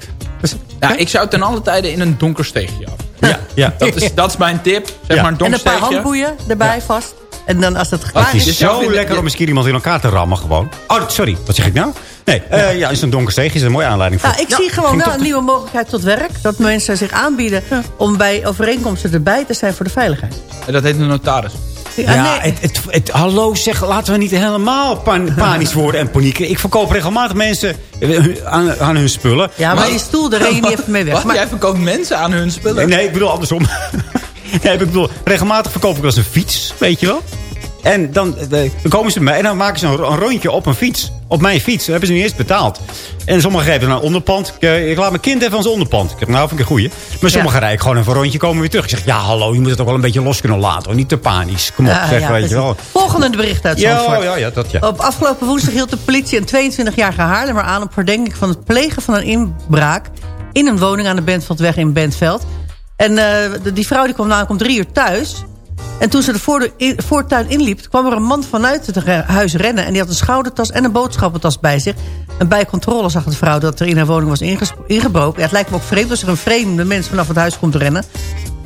Ja, ik zou ten alle tijden in een donker steegje af. Ja, ja. Dat is, dat is mijn tip. Zeg Ja. maar een En een paar steegje. handboeien erbij vast. En dan als het Het klaar is is... zelf zo de- lekker om eens een keer iemand in elkaar te rammen gewoon. Oh, sorry. Wat zeg ik nou? Nee, eh, ja, is een donker steeg is een mooie aanleiding voor. Nou, ik zie gewoon wel een nieuwe mogelijkheid tot werk. Dat mensen zich aanbieden om bij overeenkomsten erbij te zijn voor de veiligheid. Dat heet een notaris. Ja, Ja, nee. het, het, het- hallo zeg, laten we niet helemaal pan- panisch worden en panieken. Ik verkoop regelmatig mensen eh, aan, aan hun spullen. ja, maar die stoel, daar reed je niet even mee weg. Wat? Maar, Jij verkoopt mensen aan hun spullen? Nee, ik bedoel andersom. nee, ik bedoel, regelmatig verkoop ik eens een fiets, weet je wel. En dan, eh, dan komen ze mij en dan maken ze een, een rondje op een fiets. Op mijn fiets. Dat hebben ze niet eens betaald. En sommigen geven dan een onderpand. Ik, eh, ik laat mijn kind even als onderpand. Ik heb nou vind ik een goeie. Maar sommigen rijden gewoon even een rondje komen weer terug. Ik zeg, ja hallo, je moet het ook wel een beetje los kunnen laten. hoor. Niet te panisch. Kom op, Ja, zeg, ja, weet je wel. Volgende bericht uit Ja, Zandvoort. ja, ja, dat ja. Op afgelopen woensdag hield de politie een 22-jarige Haarlemmer aan... op verdenking van het plegen van een inbraak... in een woning aan de Bentveldweg in Bentveld. En eh, die vrouw die kwam namelijk om drie uur thuis... En toen ze de voordeur in- voortuin inliep... kwam er een man vanuit het huis rennen... en die had een schoudertas en een boodschappentas bij zich. En bij controle zag de vrouw dat er in haar woning was ingebroken. Ja, het lijkt me ook vreemd als er een vreemde mens vanaf het huis komt rennen.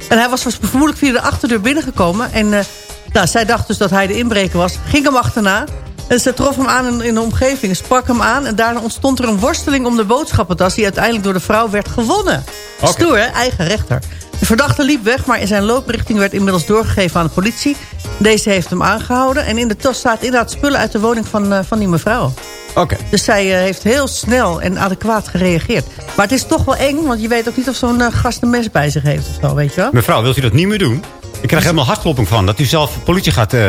En hij was vermoedelijk via de achterdeur binnengekomen. En eh, nou, zij dacht dus dat hij de inbreker was. Ging hem achterna. En ze trof hem aan in, in de omgeving. Sprak hem aan. En daarna ontstond er een worsteling om de boodschappentas... die uiteindelijk door de vrouw werd gewonnen. Oké. Stoer, hè? Eigen rechter. De verdachte liep weg, maar in zijn looprichting werd inmiddels doorgegeven aan de politie. Deze heeft hem aangehouden. En in de tas staat inderdaad spullen uit de woning van, eh, van die mevrouw. Oké. Dus zij eh, heeft heel snel en adequaat gereageerd. Maar het is toch wel eng, want je weet ook niet of zo'n eh, gast een mes bij zich heeft of zo, weet je wel? Mevrouw, wilt u dat niet meer doen? Ik krijg helemaal hartklopping van. Dat u zelf politie gaat eh,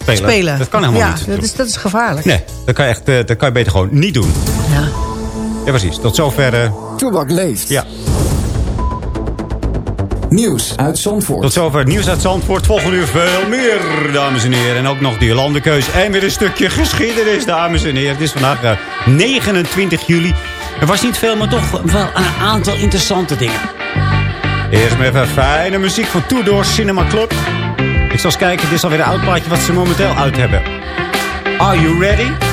spelen. Spelen. Dat kan helemaal ja, niet. Dat is, dat is gevaarlijk. Nee, dat kan, je echt, dat kan je beter gewoon niet doen. Ja. Ja, precies. Tot zover... Toebak leeft. ja. Nieuws uit Zandvoort. Tot zover nieuws uit Zandvoort. Volgende uur veel meer, dames en heren. En ook nog die landenkeus. En weer een stukje geschiedenis, dames en heren. Het is vandaag eh, 29 juli. Er was niet veel, maar toch wel een aantal interessante dingen. Eerst maar even fijne muziek van Tudor Cinema Club. Ik zal eens kijken, dit is alweer een oud plaatje wat ze momenteel uit hebben. Are you ready?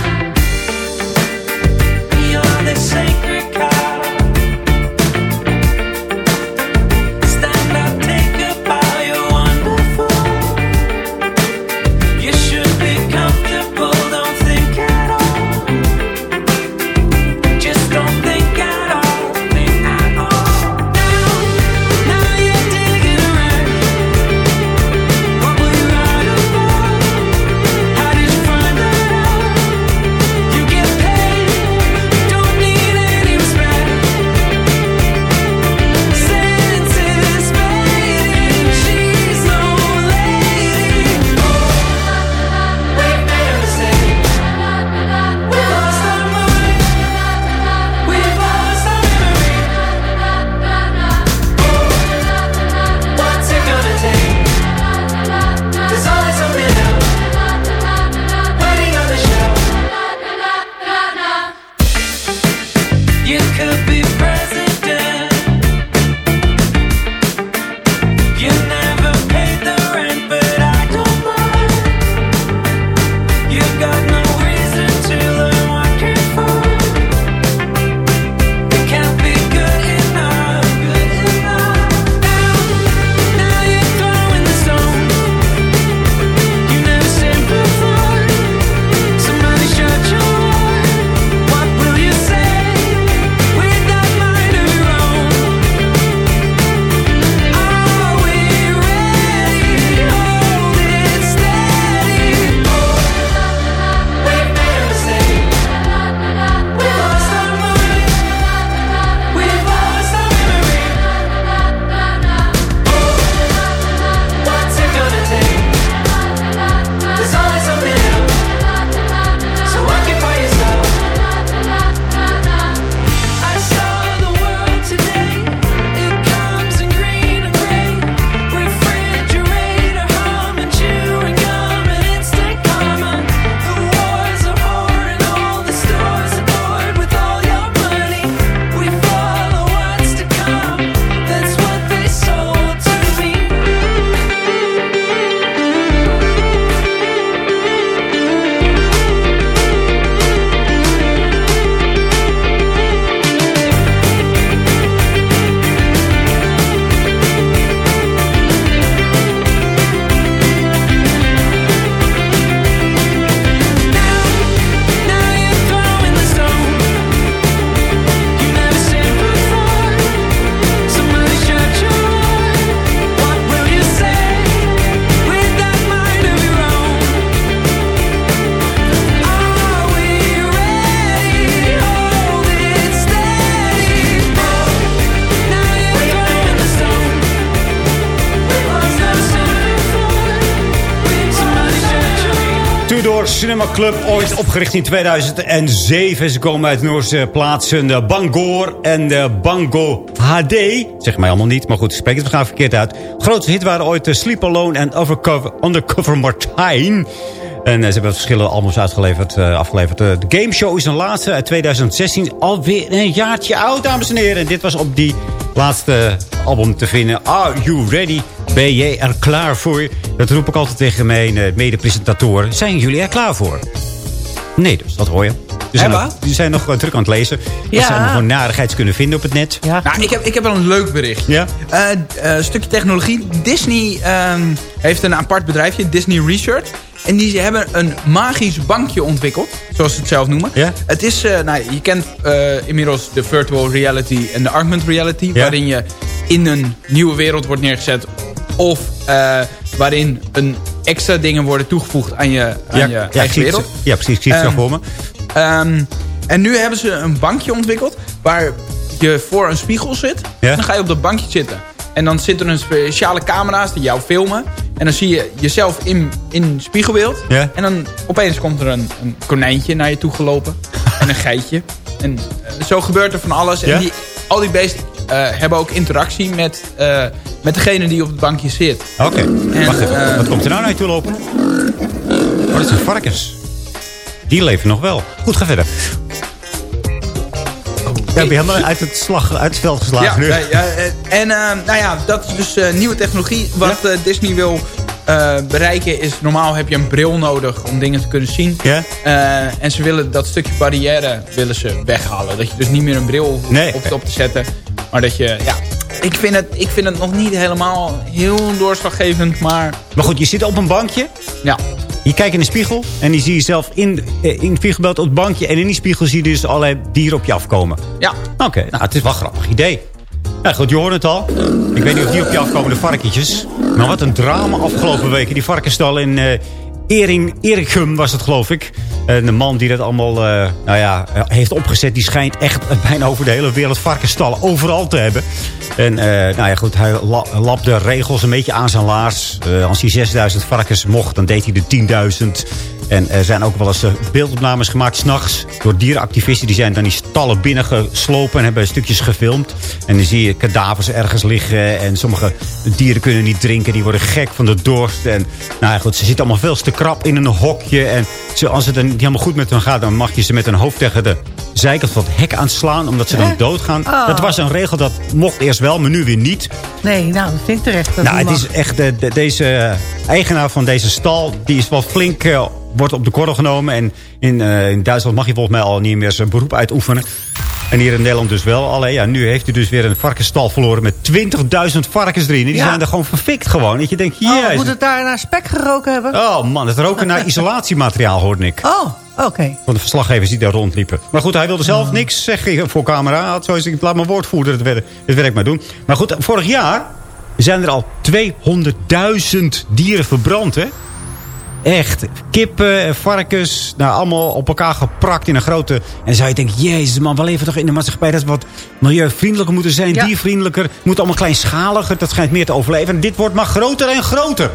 Cinema Club, ooit opgericht in 2007. Ze komen uit Noorse plaatsen de Bangor en de Bango HD. Zeg mij allemaal niet, maar goed, spreek het gaan verkeerd uit. Grootste hit waren ooit de Sleep Alone en Undercover Martijn. En eh, ze hebben verschillende albums uitgeleverd, eh, afgeleverd. Eh, de Game Show is een laatste uit 2016. Alweer een jaartje oud, dames en heren. En dit was op die laatste album te vinden. Are You Ready? Ben jij er klaar voor? Dat roep ik altijd tegen mijn eh, mede-presentatoren. Zijn jullie er klaar voor? Nee, dus dat hoor je. Die zijn, nog, die zijn nog eh, druk aan het lezen. Ja. ze allemaal voor narigheid kunnen vinden op het net. Ja. Nou, ik heb, ik heb wel een leuk bericht. Ja? Eh, eh, een stukje technologie. Disney ehm, heeft een apart bedrijfje, Disney Research. En die hebben een magisch bankje ontwikkeld. Zoals ze het zelf noemen. Ja? Het is, eh, nou, je kent eh, inmiddels de virtual reality en de augmented reality. Ja. Waarin je in een nieuwe wereld wordt neergezet. Of eh, waarin een extra dingen worden toegevoegd aan je, aan Ja, je eigen wereld. ja, precies. Ik zie het zo Ehm, voor me. Ehm, en nu hebben ze een bankje ontwikkeld waar je voor een spiegel zit. Ja. En dan ga je op dat bankje zitten. En dan zitten er speciale camera's die jou filmen. En dan zie je jezelf in, in spiegelbeeld. Ja. En dan opeens komt er een, een konijntje naar je toe gelopen. en een geitje. En eh, zo gebeurt er van alles. Ja. En die, al die beesten eh, hebben ook interactie met, eh, met degene die op het bankje zit. Oké, wacht even. Wat komt er nou naar je toe lopen? Oh, dat zijn varkens. Die leven nog wel. Goed, ga verder. Ja, ben je helemaal uit het, slag, uit het veld geslagen Ja, nu? ja, ja, eh, en eh, nou ja, dat is dus eh, nieuwe technologie. Wat eh, Disney wil eh, bereiken is... normaal heb je een bril nodig om dingen te kunnen zien. Ja? Eh, en ze willen dat stukje barrière willen ze weghalen. Dat je dus niet meer een bril hoeft Nee. op, op te zetten. Maar dat je... Ja, ik vind, het, ik vind het nog niet helemaal heel doorslaggevend, maar... Maar goed, je zit op een bankje. Ja, Je kijkt in de spiegel. En die zie je zelf in, eh, in het spiegelbeeld op het bankje. En in die spiegel zie je dus allerlei dieren op je afkomen. ja. Oké, nou, het is wel een grappig idee. Ja, goed, je hoort het al. Ik weet niet of die op je afkomen, de varkentjes. Maar wat een drama afgelopen weken. Die varkenstal in eh Ering, Ericum was het, geloof ik. En de man die dat allemaal eh, nou ja, eh, heeft opgezet... die schijnt echt bijna over de hele wereld varkensstallen overal te hebben. En eh, nou ja, goed, hij la, de regels een beetje aan zijn laars. Eh, als hij 6000 varkens mocht, dan deed hij de 10.000. En er zijn ook wel eens eh, beeldopnames gemaakt s'nachts door dierenactivisten. Die zijn dan die stallen binnengeslopen en hebben stukjes gefilmd. En dan zie je kadavers ergens liggen. En sommige dieren kunnen niet drinken. Die worden gek van de dorst. En nou ja, goed, ze zitten allemaal veel te krap in een hokje. En als het dan niet helemaal goed met hen gaat... dan mag je ze met hun hoofd tegen de zijkant van het hek aanslaan. Omdat ze dan doodgaan. Oh. Dat was een regel dat mocht eerst wel, maar nu weer niet. Nee, nou, dat vind ik terecht. Dat Nou, het mag. is echt, de, de- deze eh, eigenaar van deze stal, die is wel flink, eh, wordt op de korrel genomen. En in, eh, in Duitsland mag je volgens mij al niet meer zijn beroep uitoefenen. En hier in Nederland dus wel. Alleen ja, nu heeft hij dus weer een varkensstal verloren met 20.000 varkens erin. En die Ja. zijn er gewoon verfikt gewoon. Dat je denkt, Oh, jezus. moet het daar naar spek geroken hebben? Oh man, het roken naar isolatiemateriaal hoorde ik. Oh, oké. Van de verslaggevers die daar rondliepen. Maar goed, hij wilde zelf niks zeggen voor camera. Had zoiets, ik laat mijn woordvoerder het werk, het werk maar doen. Maar goed, vorig jaar zijn er al 200.000 dieren verbrand, hè? Echt. Kippen, varkens, nou, allemaal op elkaar geprakt in een grote... En dan zou je denken, jezus man, we leven toch in de maatschappij... dat we wat milieuvriendelijker moeten zijn, Ja. diervriendelijker. moet allemaal kleinschaliger, dat schijnt meer te overleven. En dit wordt maar groter en groter.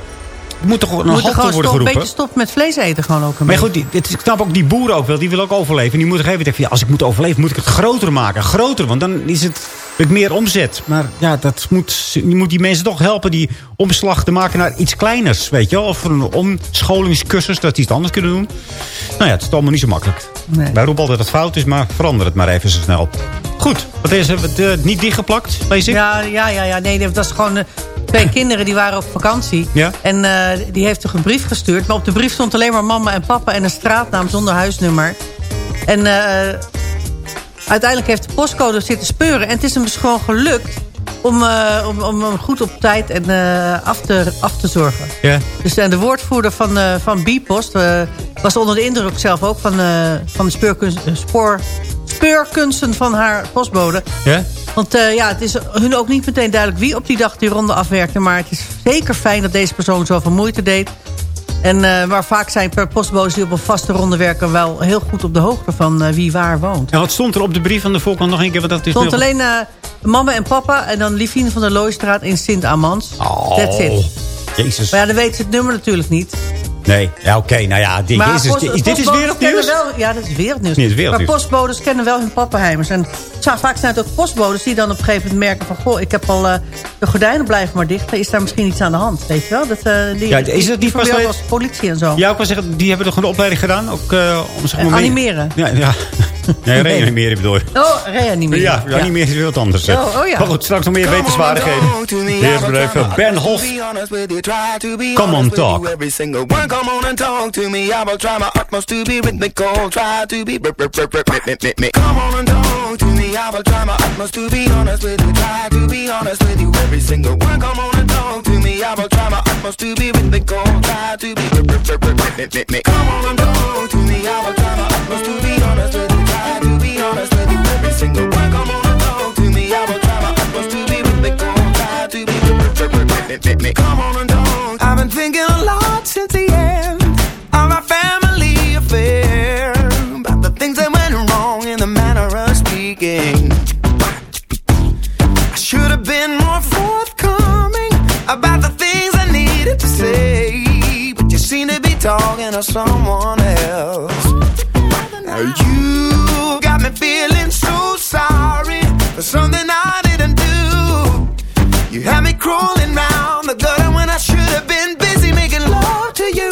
Er moet toch een halt gewoon worden stop, een geroepen? beetje stoppen met vlees eten gewoon ook. een Maar goed, die, ik snap ook die boeren ook wel. Die willen ook overleven. En die moeten geven denken, ja, als ik moet overleven, moet ik het groter maken. Groter, want dan is het met meer omzet. Maar ja, dat moet, je moet die mensen toch helpen die omslag te maken naar iets kleiners. Weet je wel? Of een omscholingscursus, dat die iets anders kunnen doen. Nou ja, het is allemaal niet zo makkelijk. Nee. Wij roepen altijd dat het fout is, maar verander het maar even zo snel. Goed, wat is het eh, niet dichtgeplakt, lees ik? Ja, ja, ja, ja. Nee, dat was gewoon eh, twee kinderen die waren op vakantie. Ja. En eh, die heeft toch een brief gestuurd. Maar op de brief stond alleen maar mama en papa en een straatnaam zonder huisnummer. En eh, uiteindelijk heeft de postcode zitten speuren. En het is hem dus gewoon gelukt om, eh, om, om hem goed op tijd en, eh, af, te, af te zorgen. Ja. Dus en de woordvoerder van, eh van Bipost eh, was onder de indruk zelf ook van, eh, van de speurkunst, eh, spoor, speurkunsten van haar postbode. Ja? Want eh, ja, het is hun ook niet meteen duidelijk wie op die dag die ronde afwerkte. Maar het is zeker fijn dat deze persoon zoveel moeite deed. En eh, waar vaak zijn per postbodes die op een vaste ronde werken... wel heel goed op de hoogte van eh, wie waar woont. En wat stond er op de brief van de voorkant nog een keer? Want dat is stond alleen eh, mama en papa en dan Liefine van der Looistraat in Sint-Amans. Oh, That's it. Jezus. Maar ja, dan weten ze het nummer natuurlijk niet. Nee, ja, oké. nou ja, dit, Maar is, post- dit is postbodes wereldnieuws. kennen Wel, ja, dat is wereldnieuws. Nee, dat is wereldnieuws. Maar postbodes kennen wel hun pappenheimers. En zo, vaak zijn het ook postbodes die dan op een gegeven moment merken van... goh, ik heb al eh, de gordijnen blijven maar dicht. Is daar misschien iets aan de hand, weet je wel? Dat, eh, die, Ja, is dat niet pas wel alleen- als politie en zo. Ja, ik wil zeggen, die hebben toch een opleiding gedaan? Ook, eh, om zich Eh, maar animeren. Ja, ja. Nee, reanimeren bedoel je. Oh, reanimeren. Ja, reanimeren is weer wat anders. hè. Oh, oh ja. Maar goed, straks nog meer wetenswaardigheden. Eerst maar even Ben Hoff. Come on, talk. Come on and talk to me. I will try my utmost to be rhythmical. Try to be rip, rip, rip, rip, rip, rip, rip, rip. Come on and talk to me. I will try my utmost to be honest with you. Try to be honest with you. Every single one, come on and talk to me. I will try my utmost to be rhythmical. Try to be rip, rip, rip, rip, rip, rip, rip. Come on and talk to me. I will try my utmost to be honest with you. Try to be honest with you. Every single one, come on and talk to me. I will try my utmost to be rhythmical. Try to be rip, rip, rip, rip, rip, rip, rip. Come on and talk. I've been thinking a lot since the talking to someone else. Now you got me feeling so sorry for something I didn't do. You had me crawling round the gutter when I should have been busy making love to you.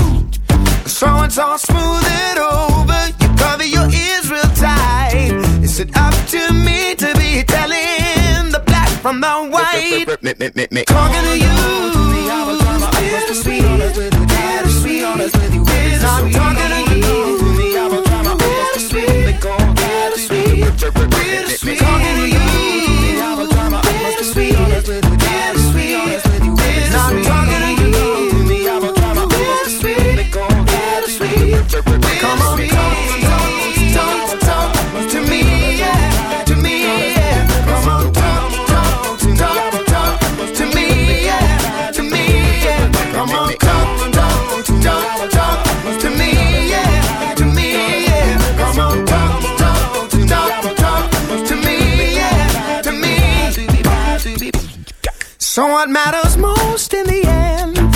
So it's all smooth it over. You cover your ears real tight. Is it up to me to be telling the black from the white? Talking to you. So what matters most in the end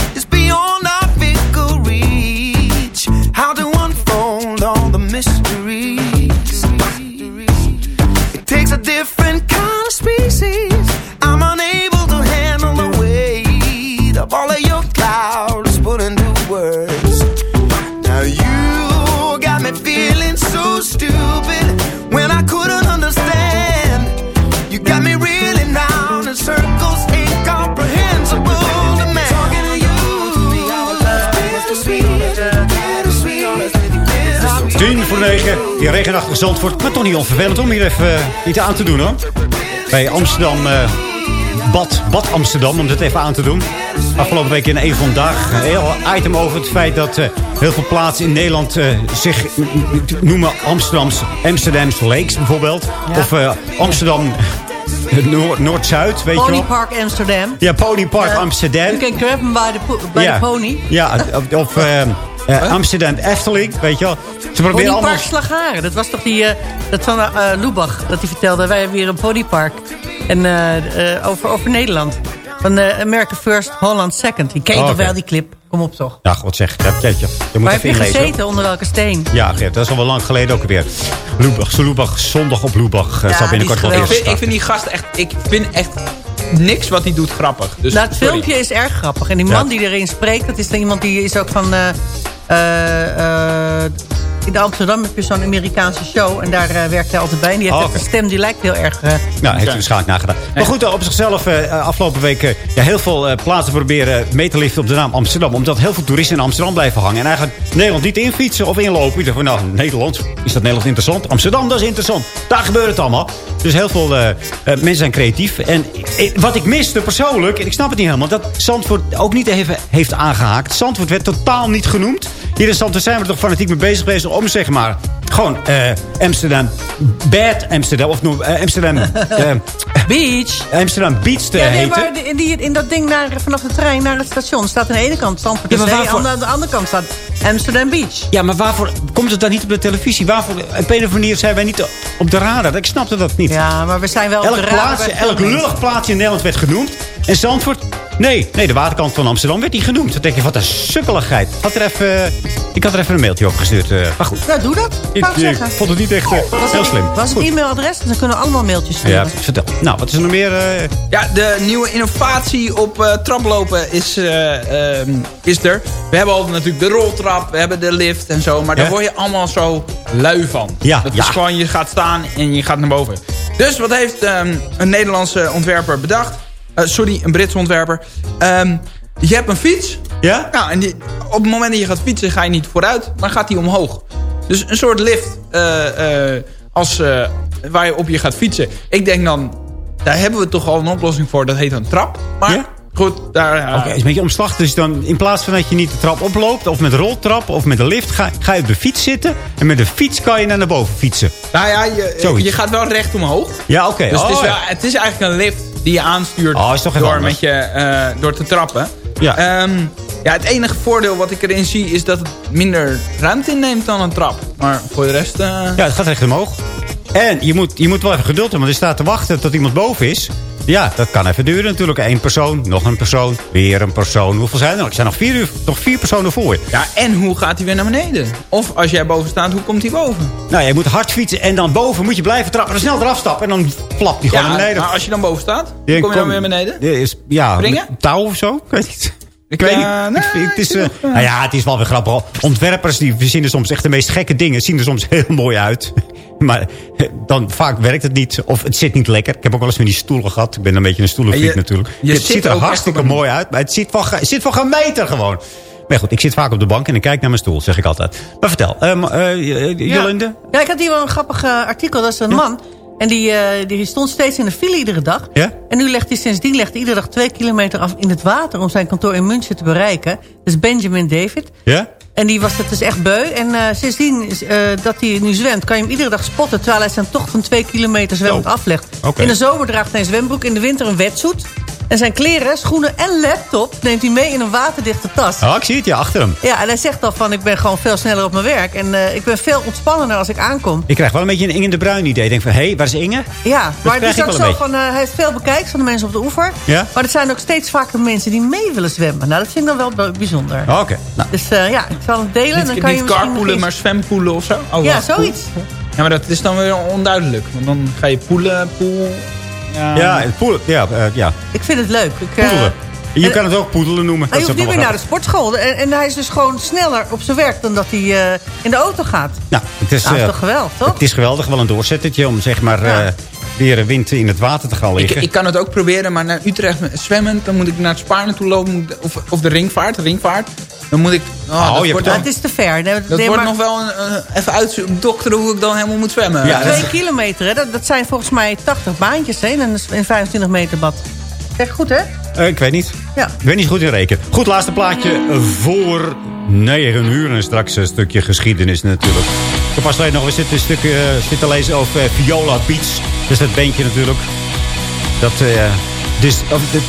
Die regenachtige Zandvoort. Maar toch niet onvervelend om hier even eh, iets aan te doen hoor. Bij Amsterdam. eh, Bad, Bad Amsterdam, om dit even aan te doen. Afgelopen week in een vandaag een heel item over het feit dat eh, heel veel plaatsen in Nederland zich noemen Amsterdams, Amsterdam's Lakes bijvoorbeeld. Ja. Of Amsterdam Noord- Noord-Zuid, weet je wel. Ponypark Amsterdam. Ja, Ponypark Eh, Amsterdam. You can grab them by the, by pony. Ja, of, of eh, Amsterdam Efteling, weet je wel. Ze proberen allemaal... Ponypark Slagaren. Dat was toch die, eh, dat van eh Lubach, dat hij vertelde. Wij hebben hier een ponypark. En eh, eh, over, over Nederland. Van eh, America First, Holland Second. Die ken je Oh, toch wel, die clip? Kom op toch. Ja, god zeg. Ja, jeetje. Je moet Waar heb even je inlezen. gezeten? Onder welke steen? Ja, Geert, dat is al wel lang geleden ook weer. Lubach, Lubach, zondag op Lubach. eh, Ja, zal binnenkort die wel is weer Ik vind, ik vind die gast echt... Ik vind echt niks wat hij doet grappig. Dus, nou, het sorry. filmpje is erg grappig. En die Ja. man die erin spreekt, dat is dan iemand die is ook van... eh, eh, eh, in Amsterdam heb je zo'n Amerikaanse show. En daar eh, werkt hij altijd bij. En die heeft Oh, een stem die lijkt heel erg... Nou, heeft u waarschijnlijk nagedaan. Maar goed, eh, op zichzelf afgelopen week eh, ja, heel veel plaatsen proberen mee te liften op de naam Amsterdam. Omdat heel veel toeristen in Amsterdam blijven hangen. En eigenlijk Nederland niet infietsen of inlopen. Dacht van, nou, Nederland, is dat Nederland interessant? Amsterdam, dat is interessant. Daar gebeurt het allemaal. Dus heel veel mensen zijn creatief. En wat ik miste persoonlijk, en ik snap het niet helemaal... dat Zandvoort ook niet even heeft aangehaakt. Zandvoort werd totaal niet genoemd. Hier in Zandvoort zijn we er toch fanatiek mee bezig geweest... om zeg maar gewoon eh, Amsterdam, Bad Amsterdam... of no, eh, Amsterdam... eh, Beach. Amsterdam Beach te Ja, nee, heten. maar in, die, in dat ding naar, vanaf de trein naar het station staat aan de ene kant Zandvoort Ja, maar waarvoor- aan de, andere kant staat Amsterdam Beach. Ja, maar waarvoor komt het dan niet op de televisie? Waarvoor, op een of andere manier zijn wij niet op de radar? Ik snapte dat niet. Ja, maar we zijn wel op elk de radar elk lullig plaatsje in Nederland werd genoemd. En Zandvoort Nee, nee, de waterkant van Amsterdam werd niet genoemd. Dan denk je, wat een sukkeligheid. Had er even, ik had er even een mailtje op gestuurd. eh, maar goed. Nou, doe dat. Ik, ik vond het niet echt eh, heel slim. Was het e-mailadres? Dan kunnen we allemaal mailtjes sturen. Ja, vertel. Nou, wat is er nog meer? eh, Ja, de nieuwe innovatie op eh, traplopen is, eh, ehm, is er. We hebben al natuurlijk de roltrap, we hebben de lift en zo. Maar daar word je allemaal zo lui van. Ja, dat ja. is gewoon, je gaat staan en je gaat naar boven. Dus wat heeft ehm, een Nederlandse ontwerper bedacht? Eh, sorry, een Britse ontwerper. Ehm, je hebt een fiets. Ja? Nou, en die, op het moment dat je gaat fietsen ga je niet vooruit, maar gaat die omhoog. Dus een soort lift eh, als, waar je op je gaat fietsen. Ik denk dan, daar hebben we toch al een oplossing voor. Dat heet een trap. Maar goed, daar... Oké, het is een beetje omslachtig. Dus dan in plaats van dat je niet de trap oploopt... of met roltrap of met de lift... Ga, ga je op de fiets zitten. En met de fiets kan je naar, boven fietsen. Nou ja, je, Zoiets. je gaat wel recht omhoog. Ja, oké. Dus het, is Oh, wel, ja. het is eigenlijk een lift die je aanstuurt Oh, is toch even door, anders. met je, eh, door te trappen. Ja. Ehm, ja, het enige voordeel wat ik erin zie is dat het minder ruimte inneemt dan een trap. Maar voor de rest... eh, Ja, het gaat recht omhoog. En je moet, je moet wel even geduld hebben, want je staat te wachten tot iemand boven is. Ja, dat kan even duren natuurlijk. Eén persoon, nog een persoon, weer een persoon. Hoeveel zijn er nog? Er zijn nog vier, uur- nog vier personen voor je. Ja, en hoe gaat hij weer naar beneden? Of als jij boven staat, hoe komt hij boven? Nou, je moet hard fietsen en dan boven moet je blijven trappen. En snel eraf stappen en dan flapt hij gewoon naar beneden. maar als je dan boven staat, kom je dan weer beneden? Ja, is, ja, Springen? touw of zo? Ik weet niet. Ik weet niet. eh, het is, eh, nou ja, het is wel weer grappig. Ontwerpers die verzinnen soms echt de meest gekke dingen. Zien er soms heel mooi uit. Maar eh, dan vaak werkt het niet. Of het zit niet lekker. Ik heb ook wel eens met die stoelen gehad. Ik ben een beetje een stoelenfreak Je- natuurlijk. je het ziet er hartstikke een- mooi uit. Maar het zit van, het zit van geen meter gewoon. Maar goed, ik zit vaak op de bank en ik kijk naar mijn stoel. Zeg ik altijd. Maar vertel. ehm, eh, Jolinde? Ja, ik had hier wel een grappig artikel. Dat is een man. En die, eh, die stond steeds in de file iedere dag. Ja? En nu legt hij sindsdien legt hij iedere dag twee kilometer af in het water... om zijn kantoor in München te bereiken. Dat is Benjamin David. Ja? En die was het dus echt beu. En eh, sindsdien eh, dat hij nu zwemt... kan je hem iedere dag spotten... terwijl hij zijn tocht van twee kilometer zwemmend aflegt. Oké. In de zomer draagt hij een zwembroek. In de winter een wetsuit. En zijn kleren, schoenen en laptop... neemt hij mee in een waterdichte tas. Oh, ik zie het. Ja, achter hem. Ja, en hij zegt al van... ik ben gewoon veel sneller op mijn werk. En eh, ik ben veel ontspannender als ik aankom. Ik krijg wel een beetje een Inge de Bruin idee. Ik denk van, hé, hey, waar is Inge? Ja, maar het krijg is ik ook wel zo van... eh, hij heeft veel bekijks van de mensen op de oever. Ja? Maar er zijn ook steeds vaker mensen die mee willen zwemmen. Nou, dat vind ik dan wel bij- bijzonder. Oh, Oké. Nou, Dus eh, ja, ik zal het delen. Niet, dan kan je niet misschien carpoolen, maar zwempoelen of zo? Oh, Ja, wacht, zoiets. poel. Ja, maar dat is dan weer onduidelijk. Want dan ga je poelen, poel... Ja, ja, het poedelen. Ja, eh, ja. Ik vind het leuk. Ik, eh, Poedelen. Je en- kan het ook poedelen noemen. Hij Dat hoeft niet meer naar de sportschool. En, en hij is dus gewoon sneller op zijn werk dan dat hij eh, in de auto gaat. Nou, het is, Nou, is eh, toch geweldig, toch? Het is geweldig, wel een doorzettertje om zeg maar Ja. eh, weer een wind in het water te gaan Ik, liggen. ik kan het ook proberen, maar naar Utrecht zwemmend... dan moet ik naar het Spaar naartoe lopen. Of, of de ringvaart, de ringvaart. Dan moet ik... Oh, dat je wordt, het is te ver. Nee, dat nee, wordt maar nog wel een, even uitdokteren hoe ik dan helemaal moet zwemmen. Ja, Twee kilometer, hè? Dat, dat zijn volgens mij 80 baantjes hè? in een in 25 meter bad. Zeg goed, hè? Eh, ik weet niet. Ja. Ik ben niet goed in rekenen. Goed, laatste plaatje voor 9 uur. En straks een stukje geschiedenis natuurlijk. Ik heb pas alleen nog eens zitten, een stukje eh, zitten lezen over eh, Viola Beach. Dus dat bandje natuurlijk. Dat eh, dus, of de,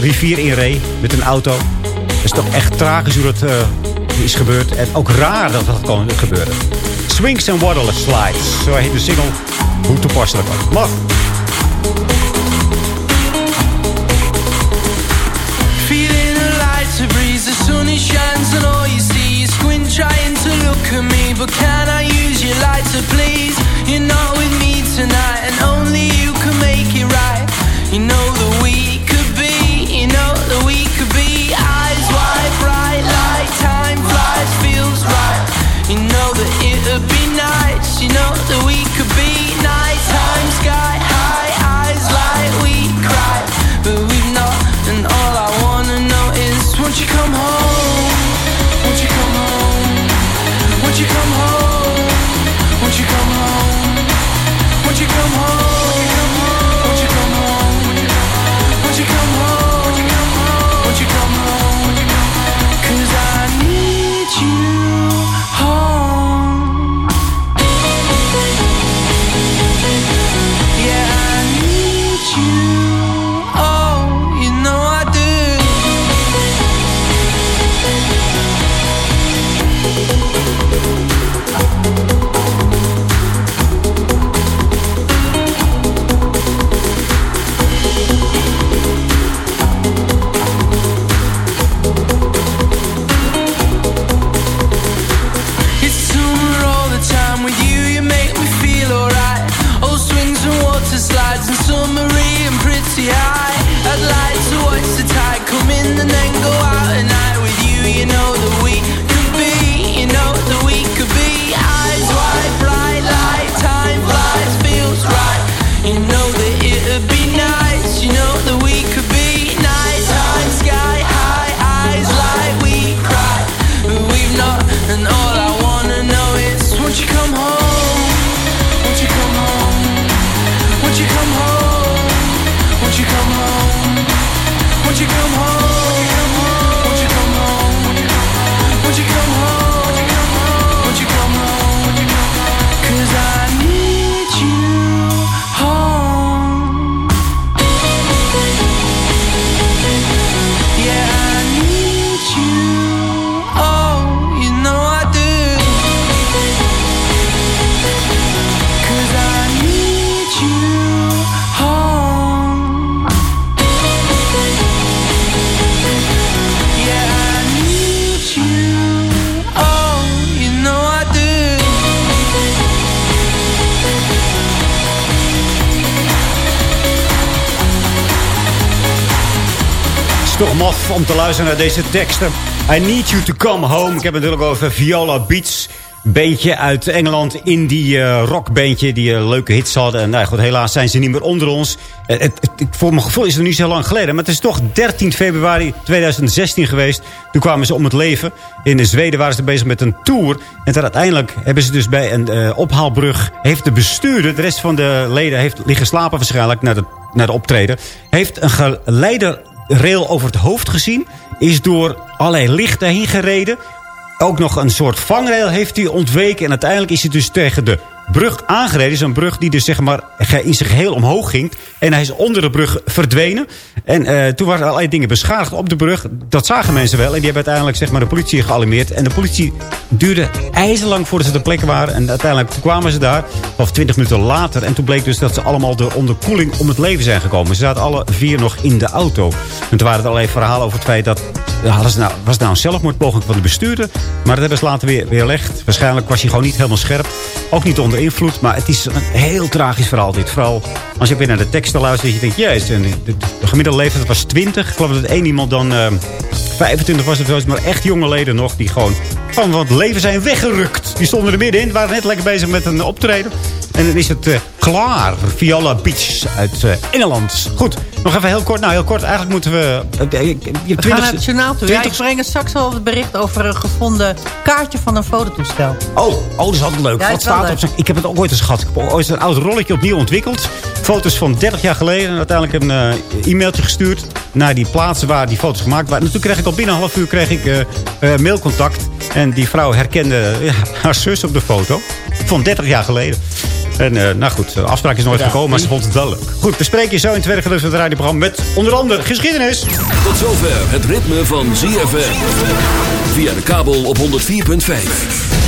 de, in Ree met een auto. Het is toch echt tragisch hoe dat is gebeurd. En ook raar dat dat gewoon gebeurde. Swings and Waterless Slides. Zo heet de single. Hoe toepasselijk was. Mag. Sun it shines and all you see is squint trying to look at me. But can I use your lighter, please? You're not with me tonight, and only you can make it right. You know that we could be, you know that we could be eyes wide bright, like time flies, feels right. You know that it'd be nice, you know that we could be nighttime sky you come home? Luisteren naar deze teksten. I need you to come home. Ik heb het natuurlijk over Viola Beats. Beentje uit Engeland, indie uh, rockbeentje die uh, leuke hits hadden. En nou, goed, helaas zijn ze niet meer onder ons. Het, voor mijn gevoel is het nu zo lang geleden. Maar het is toch 13 februari 2016 geweest. Toen kwamen ze om het leven. In Zweden waren ze bezig met een tour. En toen uiteindelijk hebben ze dus bij een ophaalbrug... heeft de bestuurder, de rest van de leden... heeft liggen slapen waarschijnlijk naar de, naar de optreden... heeft een geleiderrail over het hoofd gezien. Is door allerlei lichten heen gereden ook nog een soort vangrail heeft hij ontweken. En uiteindelijk is hij dus tegen de brug aangereden. Zo'n brug die dus zeg maar in zijn geheel omhoog ging. En hij is onder de brug verdwenen. En uh, toen waren allerlei dingen beschadigd op de brug. Dat zagen mensen wel. En die hebben uiteindelijk zeg maar, de politie gealarmeerd. En de politie duurde ijzerlang voordat ze ter plekke waren. En uiteindelijk kwamen ze daar. Of twintig minuten later. En toen bleek dus dat ze allemaal door onderkoeling om het leven zijn gekomen. Ze zaten alle vier nog in de auto. En toen waren er allerlei verhalen over het feit dat... Hadden ze nou, was het nou een zelfmoordpoging van de bestuurder? Maar dat hebben ze later weer weerlegd. Waarschijnlijk was hij gewoon niet helemaal scherp. Ook niet onder invloed. Maar het is een heel tragisch verhaal dit. Vooral als je weer naar de teksten luistert. Je denkt, jezus, de, de gemiddelde leeftijd was 20. Ik geloof dat één iemand dan uh, 25 was. Het was maar echt jonge leden nog. Die gewoon van het leven zijn weggerukt. Die stonden er middenin. Waren net lekker bezig met een optreden. En dan is het uh, klaar. Viola Beach uit uh, Engeland. Goed, nog even heel kort. Nou, heel kort. Eigenlijk moeten we... Uh, je, je we gaan naar het journaal toe. 20... Ja, ik breng straks al het bericht over een gevonden kaartje van een fototoestel. Oh, oh dat is altijd leuk. Ja, Wat staat leuk. op zijn... Ik heb het ook ooit eens gehad. Ik heb ooit een oud rolletje opnieuw ontwikkeld. Foto's van 30 jaar geleden. En uiteindelijk een uh, e-mailtje gestuurd naar die plaatsen waar die foto's gemaakt waren. En toen kreeg ik al binnen een half uur kreeg ik, uh, mailcontact. En die vrouw herkende ja, haar zus op de foto. Van 30 jaar geleden. En uh, nou goed, de afspraak is nooit ja, gekomen, maar ze vond het wel leuk. Goed, we spreken je zo in het tweede gedeelte van het radioprogramma met onder andere geschiedenis. Tot zover het ritme van ZFM. Via de kabel op 104.5.